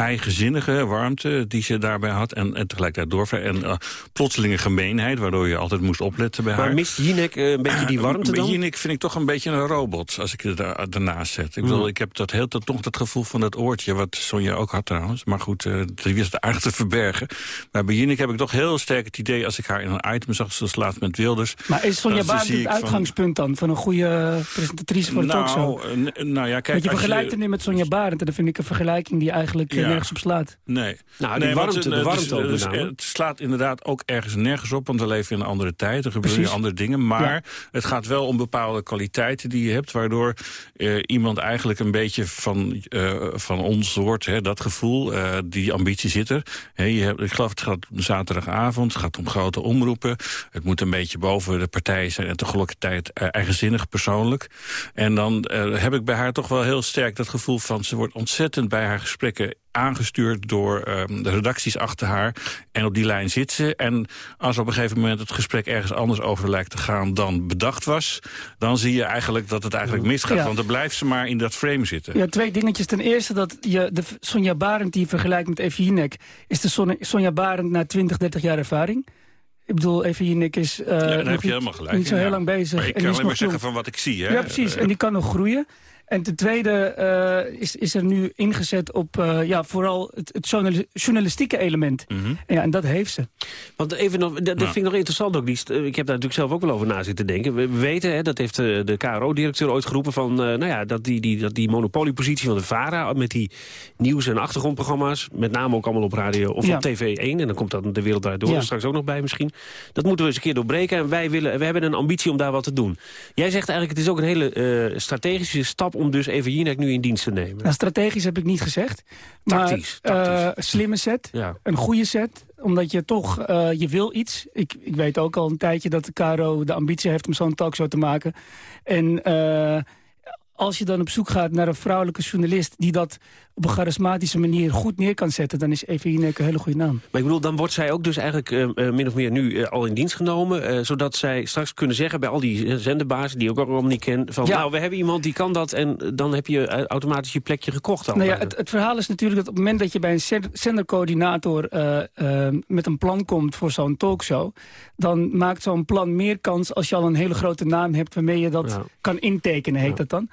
eh, eigenzinnige warmte die ze daarbij had. En, en tegelijkertijd doorvrij. En uh, plotselinge gemeenheid, waardoor je altijd moest opletten bij maar haar. mist Jinek uh, een beetje die warmte dan? Jinek vind ik toch een beetje een robot, als ik het daar, daarnaast zet. Ik bedoel, Mm. ik heb dat heel dat, toch dat gevoel van dat oortje, wat Sonja ook had trouwens. Maar goed, uh, die wist het aardig te verbergen. Maar bij Jinek heb ik toch heel sterk het idee, als ik haar in een item zag, zoals laatst met Wilders. Maar is Sonja Barend het van- uitgangspunt dan van een goede presentatrice voor de nou, talkshow? eh, nou ja, kijk, Want je als vergelijkt het nu met Sonja Barend en dat vind ik een vergelijking die eigenlijk eh, Ja. Nergens op slaat. Nee. Nou, die nee, warmte- want, de warmte het, het, het slaat inderdaad ook ergens nergens op, want we leven in een andere tijd. Er gebeuren Precies. andere dingen. Maar Ja. het gaat wel om bepaalde kwaliteiten die je hebt... waardoor eh, iemand eigenlijk een beetje van, eh, van ons wordt, hè, dat gevoel. eh, die ambitie zit er. Hè, je hebt, ik geloof het gaat om zaterdagavond, het gaat om grote omroepen. Het moet een beetje boven de partij zijn en tegelijkertijd eigenzinnig persoonlijk. En dan eh, heb ik bij haar toch wel heel sterk dat gevoel van... ze wordt ontzettend bij haar gesprekken aangestuurd door ehm, de redacties achter haar. En op die lijn zit ze. En als op een gegeven moment het gesprek ergens anders over lijkt te gaan dan bedacht was... dan zie je eigenlijk dat het eigenlijk misgaat. Ja. Want dan blijft ze maar in dat frame zitten. Ja, twee dingetjes. Ten eerste dat je de Sonja Barend die je vergelijkt met Evie Jinek... is de Sonja- Sonja Barend na 20, 30 jaar ervaring. Ik bedoel, Jinek is Ja, nog heb je niet- helemaal gelijk niet zo heel lang bezig. Maar ik en kan alleen maar zeggen van wat ik zie. Hè? Ja, precies. Eh, En die kan nog groeien. En ten tweede eh, is, is er nu ingezet op eh, ja, vooral het, het journali- journalistieke element. Mhm. Ja, en dat heeft ze. Want even nog, dat, dat vind ik nog interessant ook. Die, ik heb daar natuurlijk zelf ook wel over na zitten denken. We we weten, hè, dat heeft eh, de KRO-directeur ooit geroepen... Van, eh, nou ja, dat die, die, dat die monopoliepositie van de VARA... met die nieuws- en achtergrondprogramma's... met name ook allemaal op radio of Ja. op TV 1... en dan komt dat de wereld uit door, Ja. straks ook nog bij misschien. Dat moeten we eens een keer doorbreken. En wij, willen, we hebben een ambitie om daar wat te doen. Jij zegt eigenlijk, het is ook een hele eh, strategische stap... om dus even Jinek nu in dienst te nemen. Nou, strategisch heb ik niet gezegd. Tactisch, Maar, tactisch. eh, slimme set. Ja. Een goede set. Omdat je toch, eh, je wil iets. Ik, ik weet ook al een tijdje dat de KRO de ambitie heeft om zo'n talkshow te maken. En eh, als je dan op zoek gaat naar een vrouwelijke journalist... die dat op een charismatische manier goed neer kan zetten... dan is Eva Jinek een hele goede naam. Maar ik bedoel, dan wordt zij ook dus eigenlijk eh, eh, min of meer nu eh, al in dienst genomen. zodat zij straks kunnen zeggen bij al die zenderbazen die ik ook allemaal niet ken. Van Ja. nou, we hebben iemand die kan dat en dan heb je automatisch je plekje gekocht. Al Nou ja, het, het verhaal is natuurlijk dat op het moment dat je bij een zend- zendercoördinator met een plan komt voor zo'n talkshow, dan maakt zo'n plan meer kans als je al een hele grote naam hebt waarmee je dat Ja. kan intekenen, heet dat dan.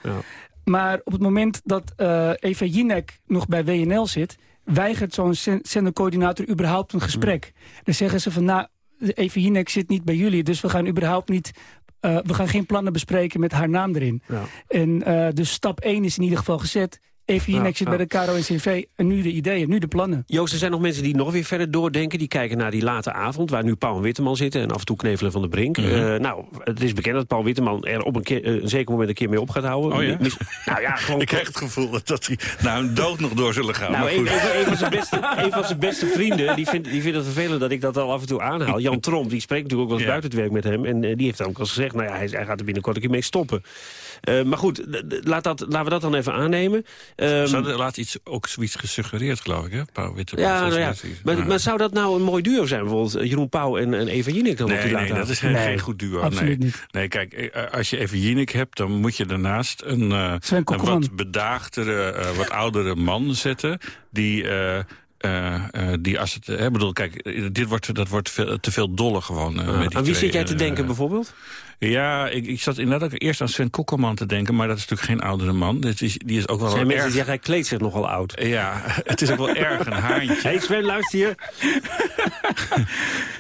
Maar op het moment dat eh Eva Jinek nog bij WNL zit, weigert zo'n zen- zendercoördinator überhaupt een gesprek. Dan zeggen ze van, nou, Eva Jinek zit niet bij jullie, dus we gaan überhaupt niet... eh, we gaan geen plannen bespreken met haar naam erin. Ja. En eh, dus stap 1 is in ieder geval gezet. Even Ja, Jinek zit ja. bij de KRO en CV. En nu de ideeën, nu de plannen. Joost, er zijn nog mensen die nog weer verder doordenken. Die kijken naar die late avond, waar nu Paul en Witteman zitten... en af en toe Knevelen van de Brink. Mhm. Eh, nou, het is bekend dat Paul Witteman er op een, keer, eh, een zeker moment een keer mee op gaat houden. Oh ja? Mis- nou ja, gewoon... Ik krijg het gevoel dat, dat die nou een dood nog door zullen gaan. Nou, maar een, goed. een- een van zijn beste, een van zijn beste vrienden, die vindt, die vindt het vervelend dat ik dat al af en toe aanhaal. Jan Tromp, die spreekt natuurlijk ook wel eens Ja. buiten het werk met hem. En eh, die heeft dan ook al eens gezegd, nou ja, hij, hij gaat er binnenkort een keer mee stoppen. Eh, maar goed, laat dat, laten we dat dan even aannemen. Ehm, Ze hadden laatst iets, ook zoiets gesuggereerd, geloof ik, hè? Pauw Witteman. ja, nou ja. Maar, maar zou dat nou een mooi duo zijn? Bijvoorbeeld eh, Jeroen Pauw en, en Eva Jinek dan Nee, nee, dat is geen, Nee, geen goed duo. absoluut nee. niet. Nee, kijk, eh, als je even Jinek hebt, dan moet je daarnaast een, eh, een wat bedaagdere, eh, wat oudere man zetten. Die, eh, eh, eh, die als het, hè, bedoel, kijk, dit wordt, dat wordt veel, te veel dolle gewoon. Ah, met die aan wie twee, zit jij te denken bijvoorbeeld? Ja, ik, ik zat inderdaad ook eerst aan Sven Kokkelman te denken, maar dat is natuurlijk geen oudere man. Dit is, die is ook wel zijn erg... mensen die zeggen, hij kleedt zich nogal oud. Ja, het is ook wel erg een haantje. Hé Sven, luister hier.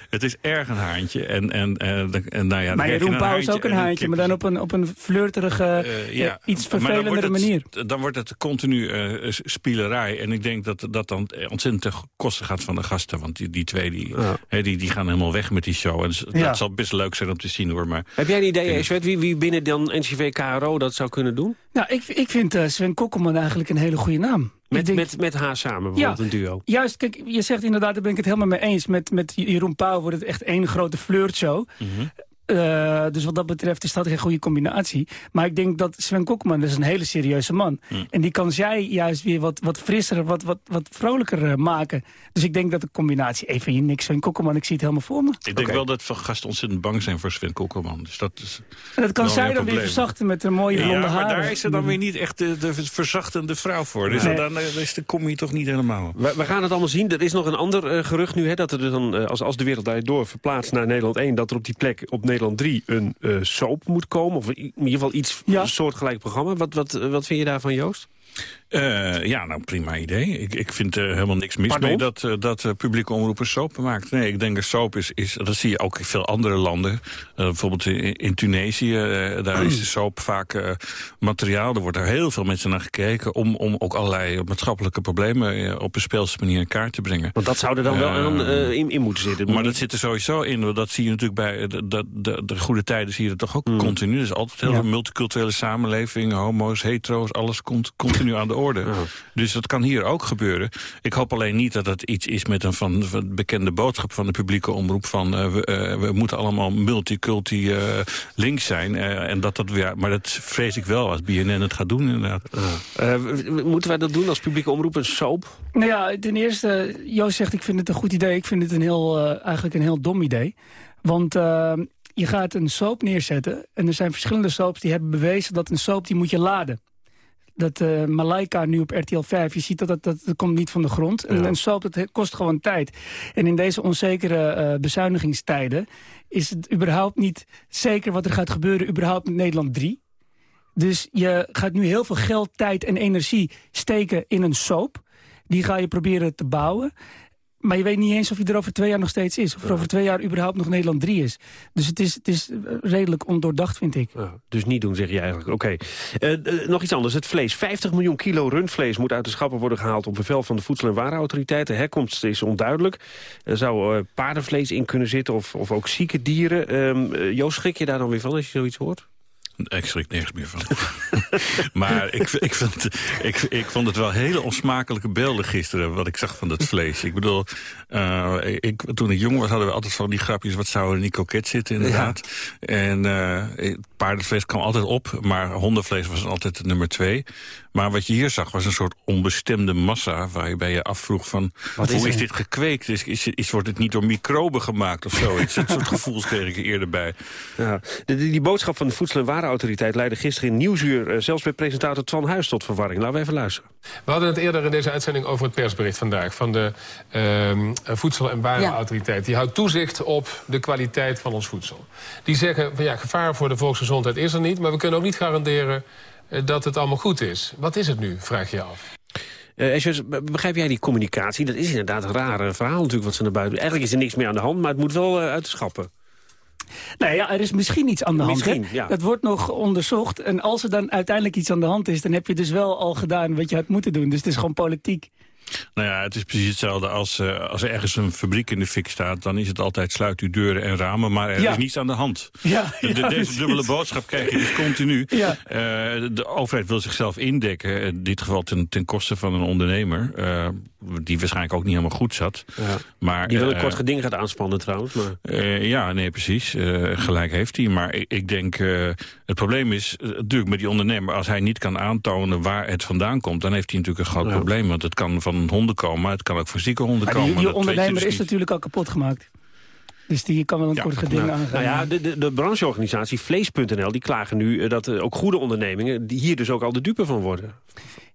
Het is erg een haantje. En, en, en, en, nou ja, dan maar Jeroen een Pauw is ook een en haantje, maar dan op een, op een flirterige, Eh, eh, ja. iets vervelendere manier. Dan wordt het continu eh, spielerij. En ik denk dat dat dan ontzettend ten koste gaat van de gasten. Want die, die twee die, Ja. die, die gaan helemaal weg met die show. En Ja. dat zal best leuk zijn om te zien hoor. Maar Heb jij een idee, Eswet, wie, wie binnen dan NCV KRO dat zou kunnen doen? Nou, ik, ik vind eh, Sven Kokkelman eigenlijk een hele goede naam. Met, denk- met, met haar samen, bijvoorbeeld een duo. Juist, kijk, je zegt inderdaad, daar ben ik het helemaal mee eens. Met, met Jeroen Pauw wordt het echt één grote flirtshow. Mhm. Eh, dus wat dat betreft is dat geen goede combinatie. Maar ik denk dat Sven Kokman is een hele serieuze man. En die kan zij juist weer wat, wat frisser, wat, wat, wat vrolijker eh, maken. Dus ik denk dat de combinatie, even hier niks Sven Kokman, ik zie het helemaal voor me. Ik denk wel dat gasten ontzettend bang zijn voor Sven Kokkelman. Dus dat is En dat kan zij dan weer verzachten met een mooie blonde ja, haren. maar daar is ze dan weer niet echt de, de verzachtende vrouw voor. Dus Nee. dan, dan is de kom je toch niet helemaal. We, we gaan het allemaal zien. Er is nog een ander eh, gerucht nu, hè, dat er dan, eh, als, als de wereld daar door verplaatst naar Nederland 1... dat er op die plek op Nederland 3 een eh, soap moet komen. Of in ieder geval iets een soortgelijk programma. Wat, wat, wat vind je daarvan, Joost? Eh, ja, nou prima idee. Ik, ik vind er helemaal niks mis Pardon? mee dat, eh, dat eh, publieke omroepen soap maakt. Nee, ik denk dat soap is, is dat zie je ook in veel andere landen. Bijvoorbeeld in, in Tunesië, daar is de soap vaak materiaal. Er wordt er heel veel mensen naar gekeken om, om ook allerlei maatschappelijke problemen op een speelse manier in kaart te brengen. Want dat zou er dan wel aan, in, in moeten zitten. maar dat zit er sowieso in. Dat zie je natuurlijk bij de, de, de, de goede tijden zie je dat toch ook Mm. continu. Er is altijd heel Ja. veel multiculturele samenleving, homo's, hetero's, alles komt continu aan de orde. Dus dat kan hier ook gebeuren. Ik hoop alleen niet dat het iets is met een van, van bekende boodschap van de publieke omroep van eh, we, eh, we moeten allemaal multiculti eh, links zijn. eh, en dat dat weer, maar dat vrees ik wel als BNN het gaat doen inderdaad. Eh, moeten wij dat doen als publieke omroep, een soap? Nou ja, ten eerste, Joost zegt ik vind het een goed idee. Ik vind het een heel, eigenlijk een heel dom idee. Want eh, je gaat een soap neerzetten. En er zijn verschillende soaps die hebben bewezen dat een soap die moet je laden. Dat eh Malaika nu op RTL 5, je ziet dat dat, dat, dat komt niet van de grond. En een soap dat kost gewoon tijd. En in deze onzekere eh, bezuinigingstijden is het überhaupt niet zeker wat er gaat gebeuren überhaupt met Nederland 3. Dus je gaat nu heel veel geld, tijd en energie steken in een soap. Die ga je proberen te bouwen. Maar je weet niet eens of hij er over twee jaar nog steeds is. Of er over twee jaar überhaupt nog Nederland 3 is. Dus het is, het is eh, redelijk ondoordacht, vind ik. Dus niet doen, zeg je eigenlijk. Oké. Eh, eh, nog iets anders. Het vlees. 50 miljoen kilo rundvlees moet uit de schappen worden gehaald... op bevel van de Voedsel- en Warenautoriteit. De herkomst is onduidelijk. Er zou paardenvlees in kunnen zitten of, of ook zieke dieren. Ehm, eh, Joost, schrik je daar dan weer van als je zoiets hoort? Ik schrik nergens meer van. maar ik, ik, vind, ik, ik vond het wel hele onsmakelijke beelden gisteren... wat ik zag van dat vlees. Ik bedoel, eh, ik, toen ik jong was hadden we altijd van die grapjes... wat zou er in die koket zitten, inderdaad. En eh, paardenvlees kwam altijd op, maar hondenvlees was altijd nummer twee. Maar wat je hier zag was een soort onbestemde massa... waarbij je afvroeg van, Wat hoe is is, dit gekweekt? Is, is, is, wordt het niet door microben gemaakt of zo? Dat soort gevoels kreeg ik er eerder bij. Ja. De, die, die boodschap van de Voedsel- en Warenautoriteit... leidde gisteren in Nieuwsuur eh, zelfs bij presentator Twan Huis tot verwarring. Laten we even luisteren. We hadden het eerder in deze uitzending over het persbericht vandaag... van de ehm, Voedsel- en Warenautoriteit. Die houdt toezicht op de kwaliteit van ons voedsel. Die zeggen, van, ja, gevaar voor de volksgezondheid is er niet... maar we kunnen ook niet garanderen eh, dat het allemaal goed is. Wat is het nu, vraag je af. Esjes, be- begrijp jij die communicatie? Dat is inderdaad een rare verhaal natuurlijk wat ze naar buiten. Eigenlijk is er niks meer aan de hand, maar het moet wel eh, uit de schappen. Nou ja, er is misschien iets aan de hand. Misschien, ja. Dat wordt nog onderzocht. En als er dan uiteindelijk iets aan de hand is... dan heb je dus wel al gedaan wat je had moeten doen. Dus het is gewoon politiek. Nou ja, het is precies hetzelfde als, eh, als er ergens een fabriek in de fik staat... dan is het altijd sluit uw deuren en ramen, maar er Ja. is niets aan de hand. Ja, De- ja, deze dubbele boodschap krijg je dus continu. Eh, de overheid wil zichzelf indekken, in dit geval ten, ten koste van een ondernemer... eh, die waarschijnlijk ook niet helemaal goed zat. Maar, Die wil een eh, kort geding gaat aanspannen trouwens. Maar... eh, ja, nee, precies. Eh, gelijk heeft hij. Maar ik, ik denk, eh, het probleem is eh, natuurlijk met die ondernemer... als hij niet kan aantonen waar het vandaan komt... dan heeft hij natuurlijk een groot probleem. Want het kan van honden komen, maar het kan ook van zieke honden Maar komen. die, die ondernemer dus is niet. natuurlijk al kapot gemaakt. Dus die kan wel een kort geding nou, aangaan. nou ja, de, de, de brancheorganisatie Vlees.nl die klagen nu eh, dat eh, ook goede ondernemingen... die hier dus ook al de dupe van worden.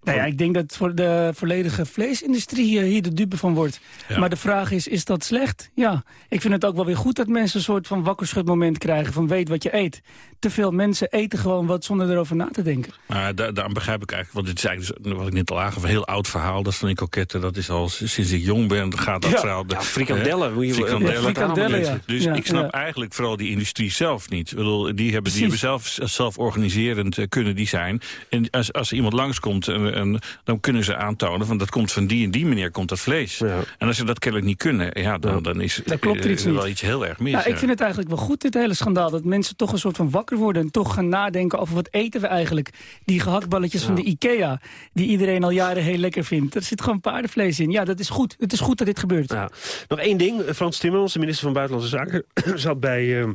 Nou ja, ik denk dat voor de volledige vleesindustrie hier de dupe van wordt. Ja. Maar de vraag is, is dat slecht? Ja, ik vind het ook wel weer goed dat mensen een soort van wakkerschutmoment krijgen... van weet wat je eet. Te veel mensen eten gewoon wat zonder erover na te denken. Maar da daarom begrijp ik eigenlijk, want dit is eigenlijk dus, wat ik net al aangaf, een heel oud verhaal. Dat is van die koketten, dat is al sinds ik jong ben, gaat dat Ja. verhaal. Ja, frikandellen, moet je- frikandellen. Ja, frikandellen, ja. Dus Ja, ik snap ja. eigenlijk vooral die industrie zelf niet. Ik bedoel, die hebben, die hebben zelf, zelforganiserend eh, kunnen die zijn. En als, als er iemand langskomt, en, en, dan kunnen ze aantonen van dat komt van die en die manier komt dat vlees. En als ze dat kennelijk niet kunnen, ja, dan, dan is Dan klopt er iets eh, wel niet. iets heel erg mis. Nou, ik vind het eigenlijk wel goed, dit hele schandaal. Dat mensen toch een soort van wakker worden en toch gaan nadenken over wat eten we eigenlijk. Die gehaktballetjes van de Ikea, die iedereen al jaren heel lekker vindt. Er zit gewoon paardenvlees in. Ja, dat is goed. Het is goed dat dit gebeurt. Ja. Nog één ding. Frans Timmermans, de minister van Buitenlandse Zaken, zat bij... eh,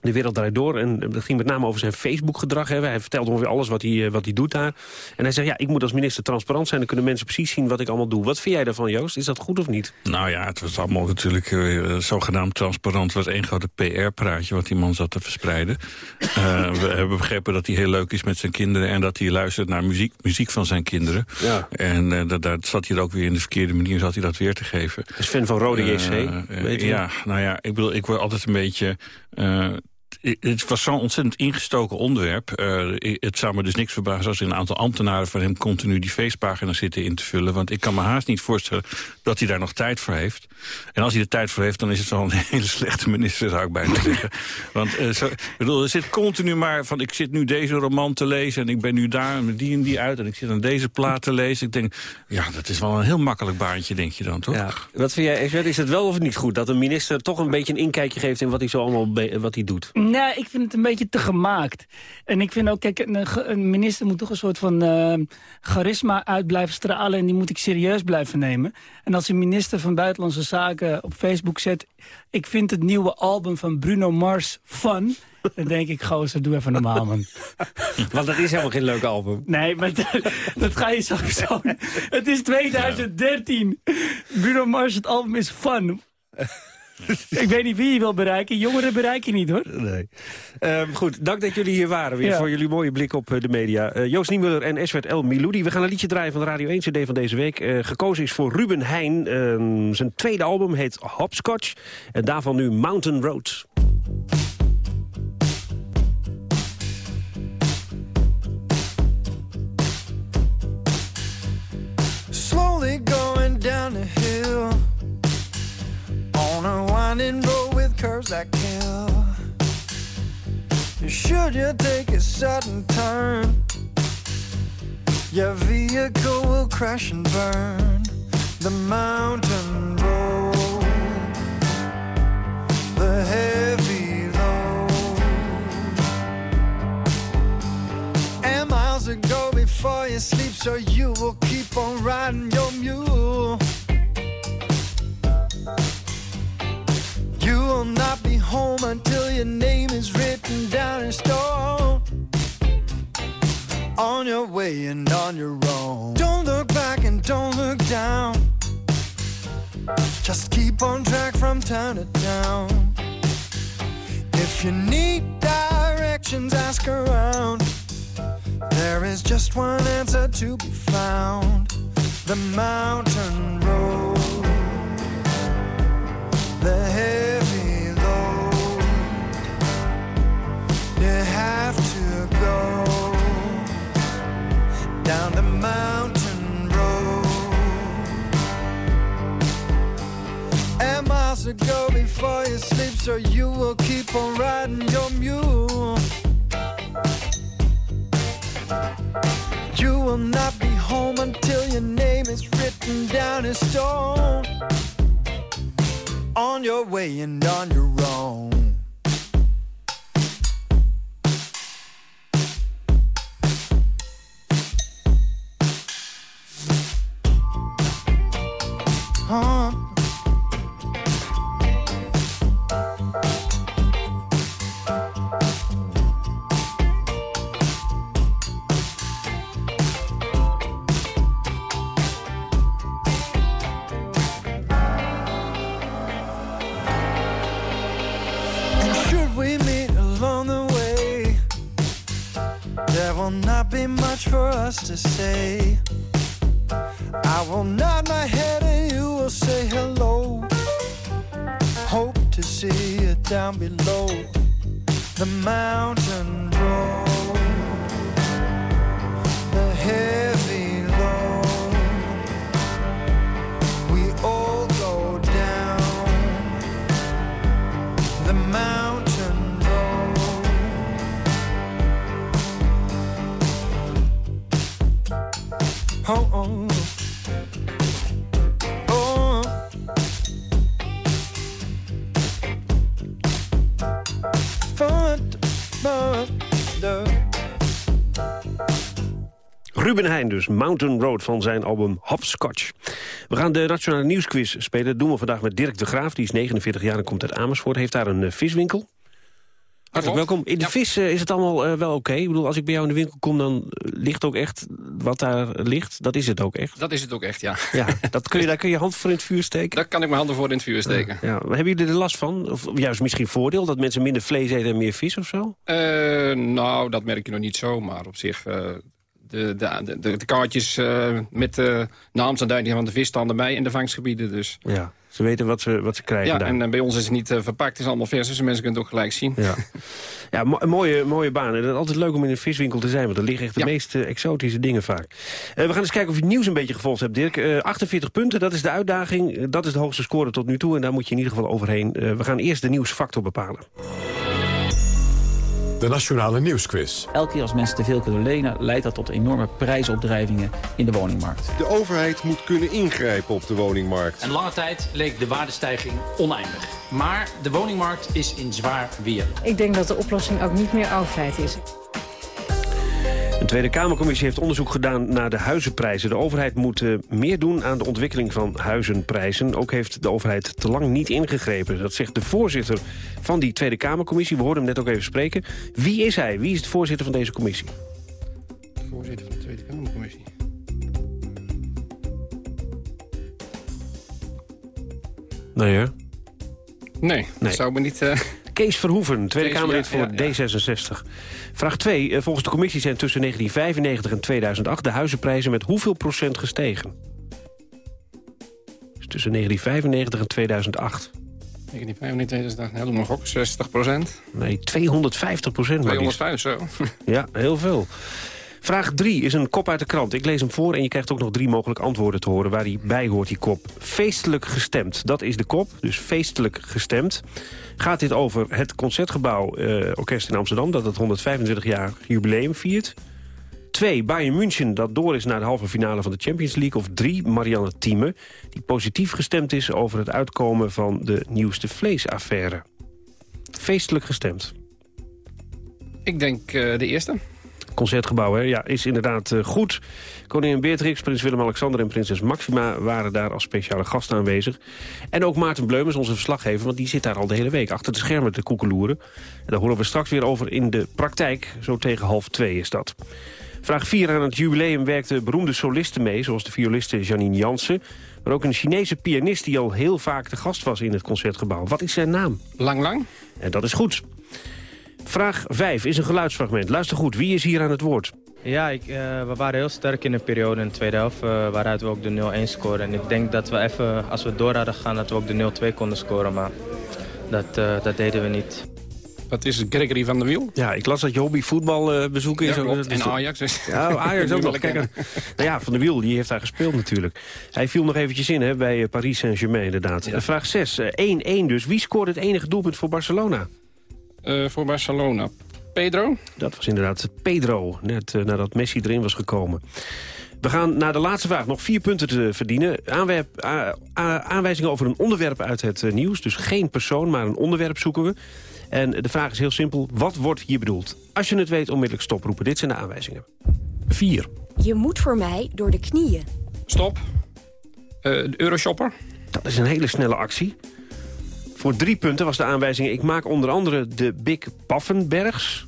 De Wereld Draait Door. En dat ging met name over zijn Facebook-gedrag. Hij vertelde ongeveer alles wat hij, wat hij doet daar. En hij zegt, ja, ik moet als minister transparant zijn. Dan kunnen mensen precies zien wat ik allemaal doe. Wat vind jij daarvan, Joost? Is dat goed of niet? Nou ja, het was allemaal natuurlijk uh, zogenaamd transparant. Het was één grote PR-praatje wat die man zat te verspreiden. Uh, we hebben begrepen dat hij heel leuk is met zijn kinderen... en dat hij luistert naar muziek, muziek van zijn kinderen. Ja. En uh, daar zat hij ook weer in de verkeerde manier zat hij dat weer te geven. Is fan van Rode JC? Ja, nou ja, ik bedoel, ik word altijd een beetje Uh, het was zo'n ontzettend ingestoken onderwerp. Uh, het zou me dus niks verbazen als er een aantal ambtenaren van hem... continu die feestpagina zitten in te vullen. Want ik kan me haast niet voorstellen dat hij daar nog tijd voor heeft. En als hij er tijd voor heeft, dan is het wel een hele slechte minister, zou ik bijna zeggen. Want uh, zo, ik bedoel, er zit continu maar van... ik zit nu deze roman te lezen en ik ben nu daar met die en die uit... en ik zit aan deze plaat te lezen. Ik denk, ja, dat is wel een heel makkelijk baantje, denk je dan, toch? Ja. Wat vind jij, is het wel of niet goed... dat een minister toch een beetje een inkijkje geeft... in wat hij zo allemaal wat hij doet? Nee, ik vind het een beetje te gemaakt. En ik vind ook, kijk, een, een minister moet toch een soort van uh, charisma uit blijven stralen... en die moet ik serieus blijven nemen. En als een minister van Buitenlandse Zaken op Facebook zet... ik vind het nieuwe album van Bruno Mars fun... Dan denk ik, gozer, doe even normaal, man. Want dat is helemaal geen leuk album. Nee, maar dat, dat ga je sowieso... Het is 2013. Bruno Mars, het album is fun. ik weet niet wie je wil bereiken. Jongeren bereik je niet, hoor. Nee. Um, goed, dank dat jullie hier waren. Weer voor jullie mooie blik op de media. Uh, Joost Niemuller en Eswert El Miloudi. We gaan een liedje draaien van de Radio 1 CD van deze week. Uh, gekozen is voor Ruben Heijn. Uh, zijn tweede album heet Hopscotch. En daarvan nu Mountain Road. Winding road with curves that kill. Should you take a sudden turn, your vehicle will crash and burn. The mountain road, the heavy load, and miles to go before you sleep, so you will keep on riding your mule. You will not be home until your name is written down in stone. On your way and on your own. Don't look back and don't look down. Just keep on track from town to town. If you need directions, ask around. There is just one answer to be found the mountain road. The heavy go before you sleep so you will keep on riding your mule you will not be home until your name is written down in stone on your way and on your own. Ruben Heijn dus, Mountain Road van zijn album Hopscotch. We gaan de Nationale Nieuwsquiz spelen. Dat doen we vandaag met Dirk de Graaf. Die is 49 jaar en komt uit Amersfoort. Heeft daar een eh, viswinkel. Hartelijk welkom. In de vis eh, is het allemaal eh, wel oké. Ik bedoel, als ik bij jou in de winkel kom, dan ligt ook echt wat daar ligt. Dat is het ook echt. Dat is het ook echt, ja. Ja, dat kun je, daar kun je hand voor in het vuur steken. Daar kan ik mijn handen voor in het vuur steken. Ja, hebben jullie er last van? Of juist misschien voordeel dat mensen minder vlees eten en meer vis of zo? Nou, dat merk je nog niet zo, maar op zich... eh, de, de, de, de kaartjes eh, met de naamsaanduiding van de visstanden bij en de vangstgebieden. Dus. Ja, ze weten wat ze, wat ze krijgen Ja, daar. en eh, bij ons is het niet eh, verpakt, het is allemaal vers, dus mensen kunnen het ook gelijk zien. Ja, ja mo- mooie, mooie baan. En het is altijd leuk om in een viswinkel te zijn, want er liggen echt de meest eh, exotische dingen vaak. Eh, we gaan eens kijken of je het nieuws een beetje gevolgd hebt, Dirk. Eh, 48 punten, dat is de uitdaging. Eh, dat is de hoogste score tot nu toe en daar moet je in ieder geval overheen. Eh, we gaan eerst de nieuwsfactor bepalen. De Nationale Nieuwsquiz. Elke keer als mensen te veel kunnen lenen, leidt dat tot enorme prijsopdrijvingen in de woningmarkt. De overheid moet kunnen ingrijpen op de woningmarkt. En lange tijd leek de waardestijging oneindig. Maar de woningmarkt is in zwaar weer. Ik denk dat de oplossing ook niet meer overheid is. Een Tweede Kamercommissie heeft onderzoek gedaan naar de huizenprijzen. De overheid moet eh, meer doen aan de ontwikkeling van huizenprijzen. Ook heeft de overheid te lang niet ingegrepen. Dat zegt de voorzitter van die Tweede Kamercommissie. We hoorden hem net ook even spreken. Wie is hij? Wie is het voorzitter van deze commissie? Voorzitter van de Tweede Kamercommissie. Nee, hè? Nee, dat zou me niet... eh, Kees Verhoeven, Tweede Kees, Kamerlid voor ja, D66. Vraag 2. Volgens de commissie zijn tussen 1995 en 2008... de huizenprijzen met hoeveel procent gestegen? Dus tussen 1995 en 2008. 1995 dacht ik, nog ook 60 procent. Nee, 250 procent. 205 zo. Ja, heel veel. Vraag 3 is een kop uit de krant. Ik lees hem voor en je krijgt ook nog drie mogelijke antwoorden te horen... waar die bij hoort, die kop. Feestelijk gestemd, dat is de kop. Dus feestelijk gestemd. Gaat dit over het Concertgebouw eh, Orkest in Amsterdam... dat het 125 jaar jubileum viert? 2. Bayern München, dat door is naar de halve finale van de Champions League. Of 3. Marianne Thieme, die positief gestemd is... over het uitkomen van de nieuwste vleesaffaire. Feestelijk gestemd. Ik denk eh, de eerste. Concertgebouw, hè? Ja, is inderdaad eh, goed. Koningin Beatrix, prins Willem-Alexander en prinses Maxima... waren daar als speciale gasten aanwezig. En ook Maarten Bleumers, onze verslaggever... want die zit daar al de hele week achter de schermen te koekeloeren. En daar horen we straks weer over in de praktijk. Zo tegen half twee is dat. Vraag 4 aan het jubileum werkten beroemde solisten mee... zoals de violiste Janine Jansen... maar ook een Chinese pianist die al heel vaak de gast was in het Concertgebouw. Wat is zijn naam? Lang Lang. En dat is goed. Vraag 5 is een geluidsfragment. Luister goed, wie is hier aan het woord? Ja, ik, eh, we waren heel sterk in de periode in de tweede helft, eh, waaruit we ook de 0-1 scoren. En ik denk dat we even, als we door hadden gegaan, dat we ook de 0-2 konden scoren. Maar dat, eh, dat deden we niet. Dat is Gregory van der Wiel. Ja, ik las dat je hobby voetbal eh, bezoeken is. Ja, En Ajax, dus. Ja, Ajax ook nog. wel Kijk, kennen. nou ja, Van der Wiel die heeft daar gespeeld natuurlijk. Hij viel nog eventjes in hè, bij Paris Saint-Germain inderdaad. Vraag 6, eh, 1-1 dus. Wie scoorde het enige doelpunt voor Barcelona? Eh, voor Barcelona. Pedro? Dat was inderdaad Pedro, net eh, nadat Messi erin was gekomen. We gaan naar de laatste vraag. Nog vier punten te verdienen. Aanwerp, aanwijzingen over een onderwerp uit het eh, nieuws. Dus geen persoon, maar een onderwerp zoeken we. En de vraag is heel simpel. Wat wordt hier bedoeld? Als je het weet, onmiddellijk stoproepen. Dit zijn de aanwijzingen. 4. Je moet voor mij door de knieën. Stop. Eh, de Euroshopper. Dat is een hele snelle actie. Voor drie punten was de aanwijzing... ik maak onder andere de Big Baffenbergs.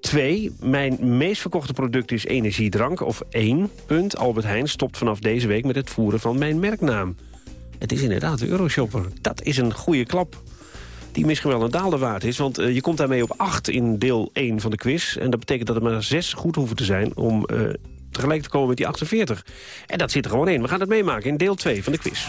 Twee, mijn meest verkochte product is energiedrank. Of één punt, Albert Heijn stopt vanaf deze week met het voeren van mijn merknaam. Het is inderdaad de Euroshopper. Dat is een goede klap. Die misschien wel een daalde waard is. Want eh, je komt daarmee op 8 in deel 1 van de quiz. En dat betekent dat er maar 6 goed hoeven te zijn... om eh, tegelijk te komen met die 48. En dat zit er gewoon in. We gaan het meemaken in deel 2 van de quiz.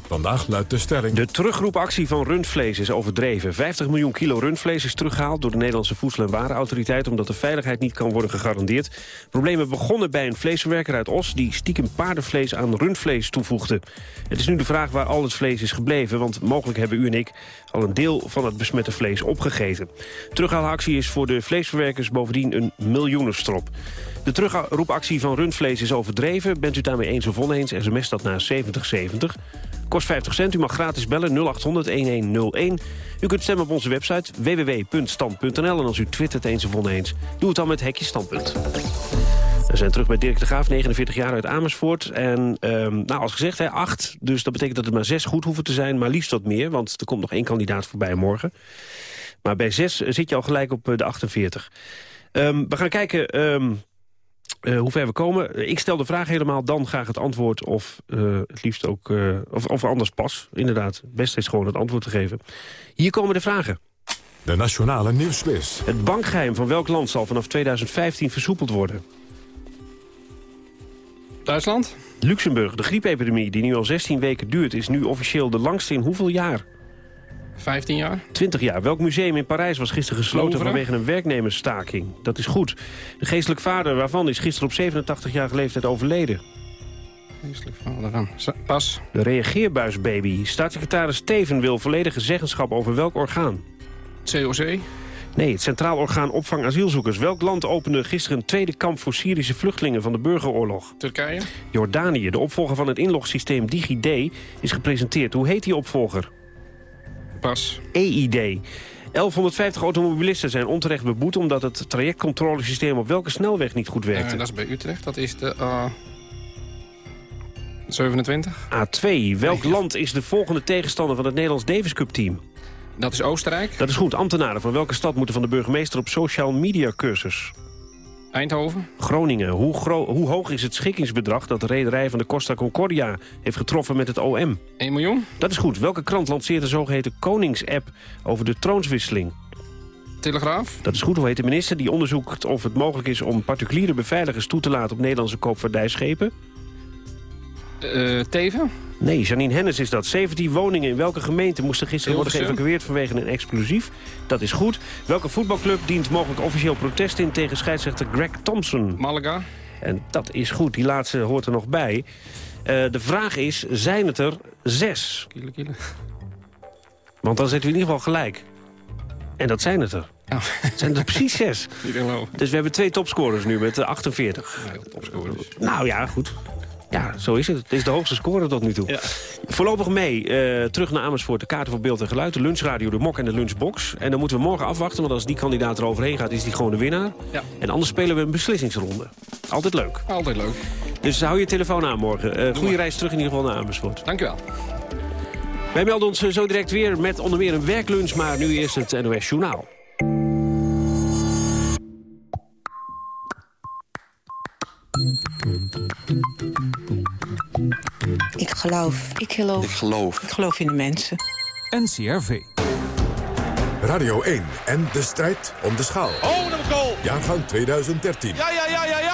Vandaag luidt de stelling... De terugroepactie van rundvlees is overdreven. 50 miljoen kilo rundvlees is teruggehaald door de Nederlandse Voedsel- en Warenautoriteit... omdat de veiligheid niet kan worden gegarandeerd. Problemen begonnen bij een vleesverwerker uit Os... die stiekem paardenvlees aan rundvlees toevoegde. Het is nu de vraag waar al het vlees is gebleven... want mogelijk hebben u en ik al een deel van het besmette vlees opgegeten. Terughaalactie is voor de vleesverwerkers bovendien een miljoenenstrop. De terugroepactie van rundvlees is overdreven. Bent u daarmee eens of oneens, sms dat naar 7070. Kost 50 cent. U mag gratis bellen 0800-1101. U kunt stemmen op onze website www.stand.nl. En als u twittert eens of oneens, doe het dan met Hekje Standpunt. We zijn terug bij Dirk de Graaf, 49 jaar uit Amersfoort. En ehm, nou, als gezegd, hè, acht. Dus dat betekent dat er maar zes goed hoeven te zijn. Maar liefst wat meer, want er komt nog één kandidaat voorbij morgen. Maar bij zes zit je al gelijk op eh, de 48. Ehm, we gaan kijken ehm, eh, hoe ver we komen. Ik stel de vraag helemaal, dan graag het antwoord... of eh, het liefst ook, eh, of, of anders pas. Inderdaad, het beste is gewoon het antwoord te geven. Hier komen de vragen. De Nationale Nieuwsquiz. Het bankgeheim van welk land zal vanaf 2015 versoepeld worden? Duitsland? Luxemburg. De griepepidemie, die nu al 16 weken duurt... is nu officieel de langste in hoeveel jaar? 15 jaar? 20 jaar. Welk museum in Parijs was gisteren gesloten Louvre? vanwege een werknemersstaking? Dat is goed. De geestelijk vader waarvan is gisteren op 87 jaar leeftijd overleden. Geestelijk vader. Sa- Pas. De reageerbuisbaby. Staatssecretaris Steven wil volledige zeggenschap over welk orgaan? COC? Nee, het Centraal Orgaan Opvang Asielzoekers. Welk land opende gisteren een tweede kamp voor Syrische vluchtelingen van de burgeroorlog? Turkije? Jordanië. De opvolger van het inlogsysteem DigiD is gepresenteerd. Hoe heet die opvolger? Pas. EID. 1150 automobilisten zijn onterecht beboet... omdat het trajectcontrolesysteem op welke snelweg niet goed werkte. Eh, dat is bij Utrecht. Dat is de... eh 27? A2. Welk land is de volgende tegenstander van het Nederlands Davis Cup team? Dat is Oostenrijk. Dat is goed. Ambtenaren van welke stad moeten van de burgemeester op social media cursus? Eindhoven. Groningen. Hoe, gro- hoe hoog is het schikkingsbedrag dat de rederij van de Costa Concordia heeft getroffen met het OM? 1 miljoen. Dat is goed. Welke krant lanceert de zogeheten Konings-app over de troonswisseling? Telegraaf. Dat is goed. Hoe heet de minister die onderzoekt of het mogelijk is om particuliere beveiligers toe te laten op Nederlandse koopvaardijschepen? Eh Teven. Nee, Janine Hennis is dat. 17 woningen in welke gemeente moesten gisteren worden geëvacueerd vanwege een explosief? Dat is goed. Welke voetbalclub dient mogelijk officieel protest in tegen scheidsrechter Greg Thompson? Malaga. En dat is goed. Die laatste hoort er nog bij. Eh, de vraag is, zijn het er zes? Kiele, kiele. Want dan zetten we in ieder geval gelijk. En dat zijn het er. Het zijn er precies zes. Niet. Dus we hebben twee topscorers nu met de 48. Nee, topscorers. Nou ja, goed. Ja, zo is het. Het is de hoogste score tot nu toe. Voorlopig mee, eh, terug naar Amersfoort, de kaarten voor beeld en geluid... de lunchradio, de mok en de lunchbox. En dan moeten we morgen afwachten, want als die kandidaat er overheen gaat... is die gewoon de winnaar. Ja. En anders spelen we een beslissingsronde. Altijd leuk. Altijd leuk. Dus hou je telefoon aan morgen. Eh goede reis terug in ieder geval naar Amersfoort. Dank u wel. Wij melden ons eh, zo direct weer met onder meer een werklunch... maar nu eerst het NOS Journaal. Ik geloof. Ik geloof. Ik geloof. Ik geloof in de mensen. NCRV. Radio 1 en de strijd om de schaal. Oh, een goal! Jaargang 2013. Ja, ja, ja, ja,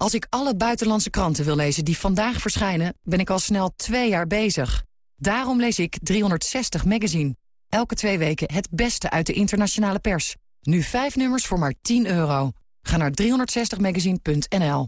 Als ik alle buitenlandse kranten wil lezen die vandaag verschijnen... ben ik al snel twee jaar bezig. Daarom lees ik 360 Magazine. Elke twee weken het beste uit de internationale pers. Nu vijf nummers voor maar 10 euro. Ga naar 360magazine.nl.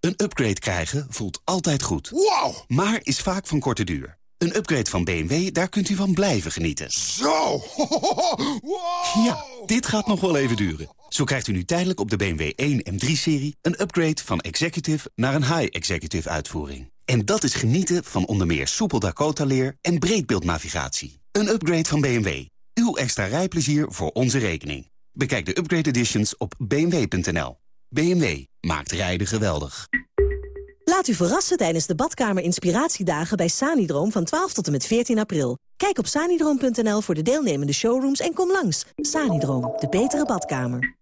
Een upgrade krijgen voelt altijd goed. Wow! Maar is vaak van korte duur. Een upgrade van BMW, daar kunt u van blijven genieten. Zo! Ja, dit gaat nog wel even duren. Zo krijgt u nu tijdelijk op de BMW 1 en 3-serie... een upgrade van executive naar een high-executive uitvoering. En dat is genieten van onder meer soepel Dakota-leer en breedbeeldnavigatie. Een upgrade van BMW. Uw extra rijplezier voor onze rekening. Bekijk de upgrade editions op bmw.nl. BMW maakt rijden geweldig. Laat u verrassen tijdens de badkamer inspiratiedagen bij Sanidroom van 12 tot en met 14 april. Kijk op sanidroom.nl voor de deelnemende showrooms en kom langs. Sanidroom, de betere badkamer.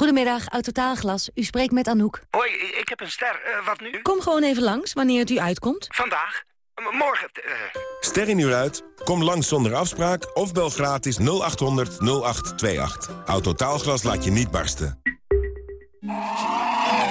Goedemiddag, Autotaalglas. U spreekt met Anouk. Hoi, ik heb een ster. Eh, wat nu? Kom gewoon even langs wanneer het u uitkomt. Vandaag? M- morgen? eh. Ster in uur uit? Kom langs zonder afspraak of bel gratis 0800 0828. Autotaalglas laat je niet barsten.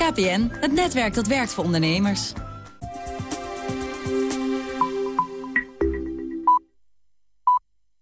KPN, het netwerk dat werkt voor ondernemers.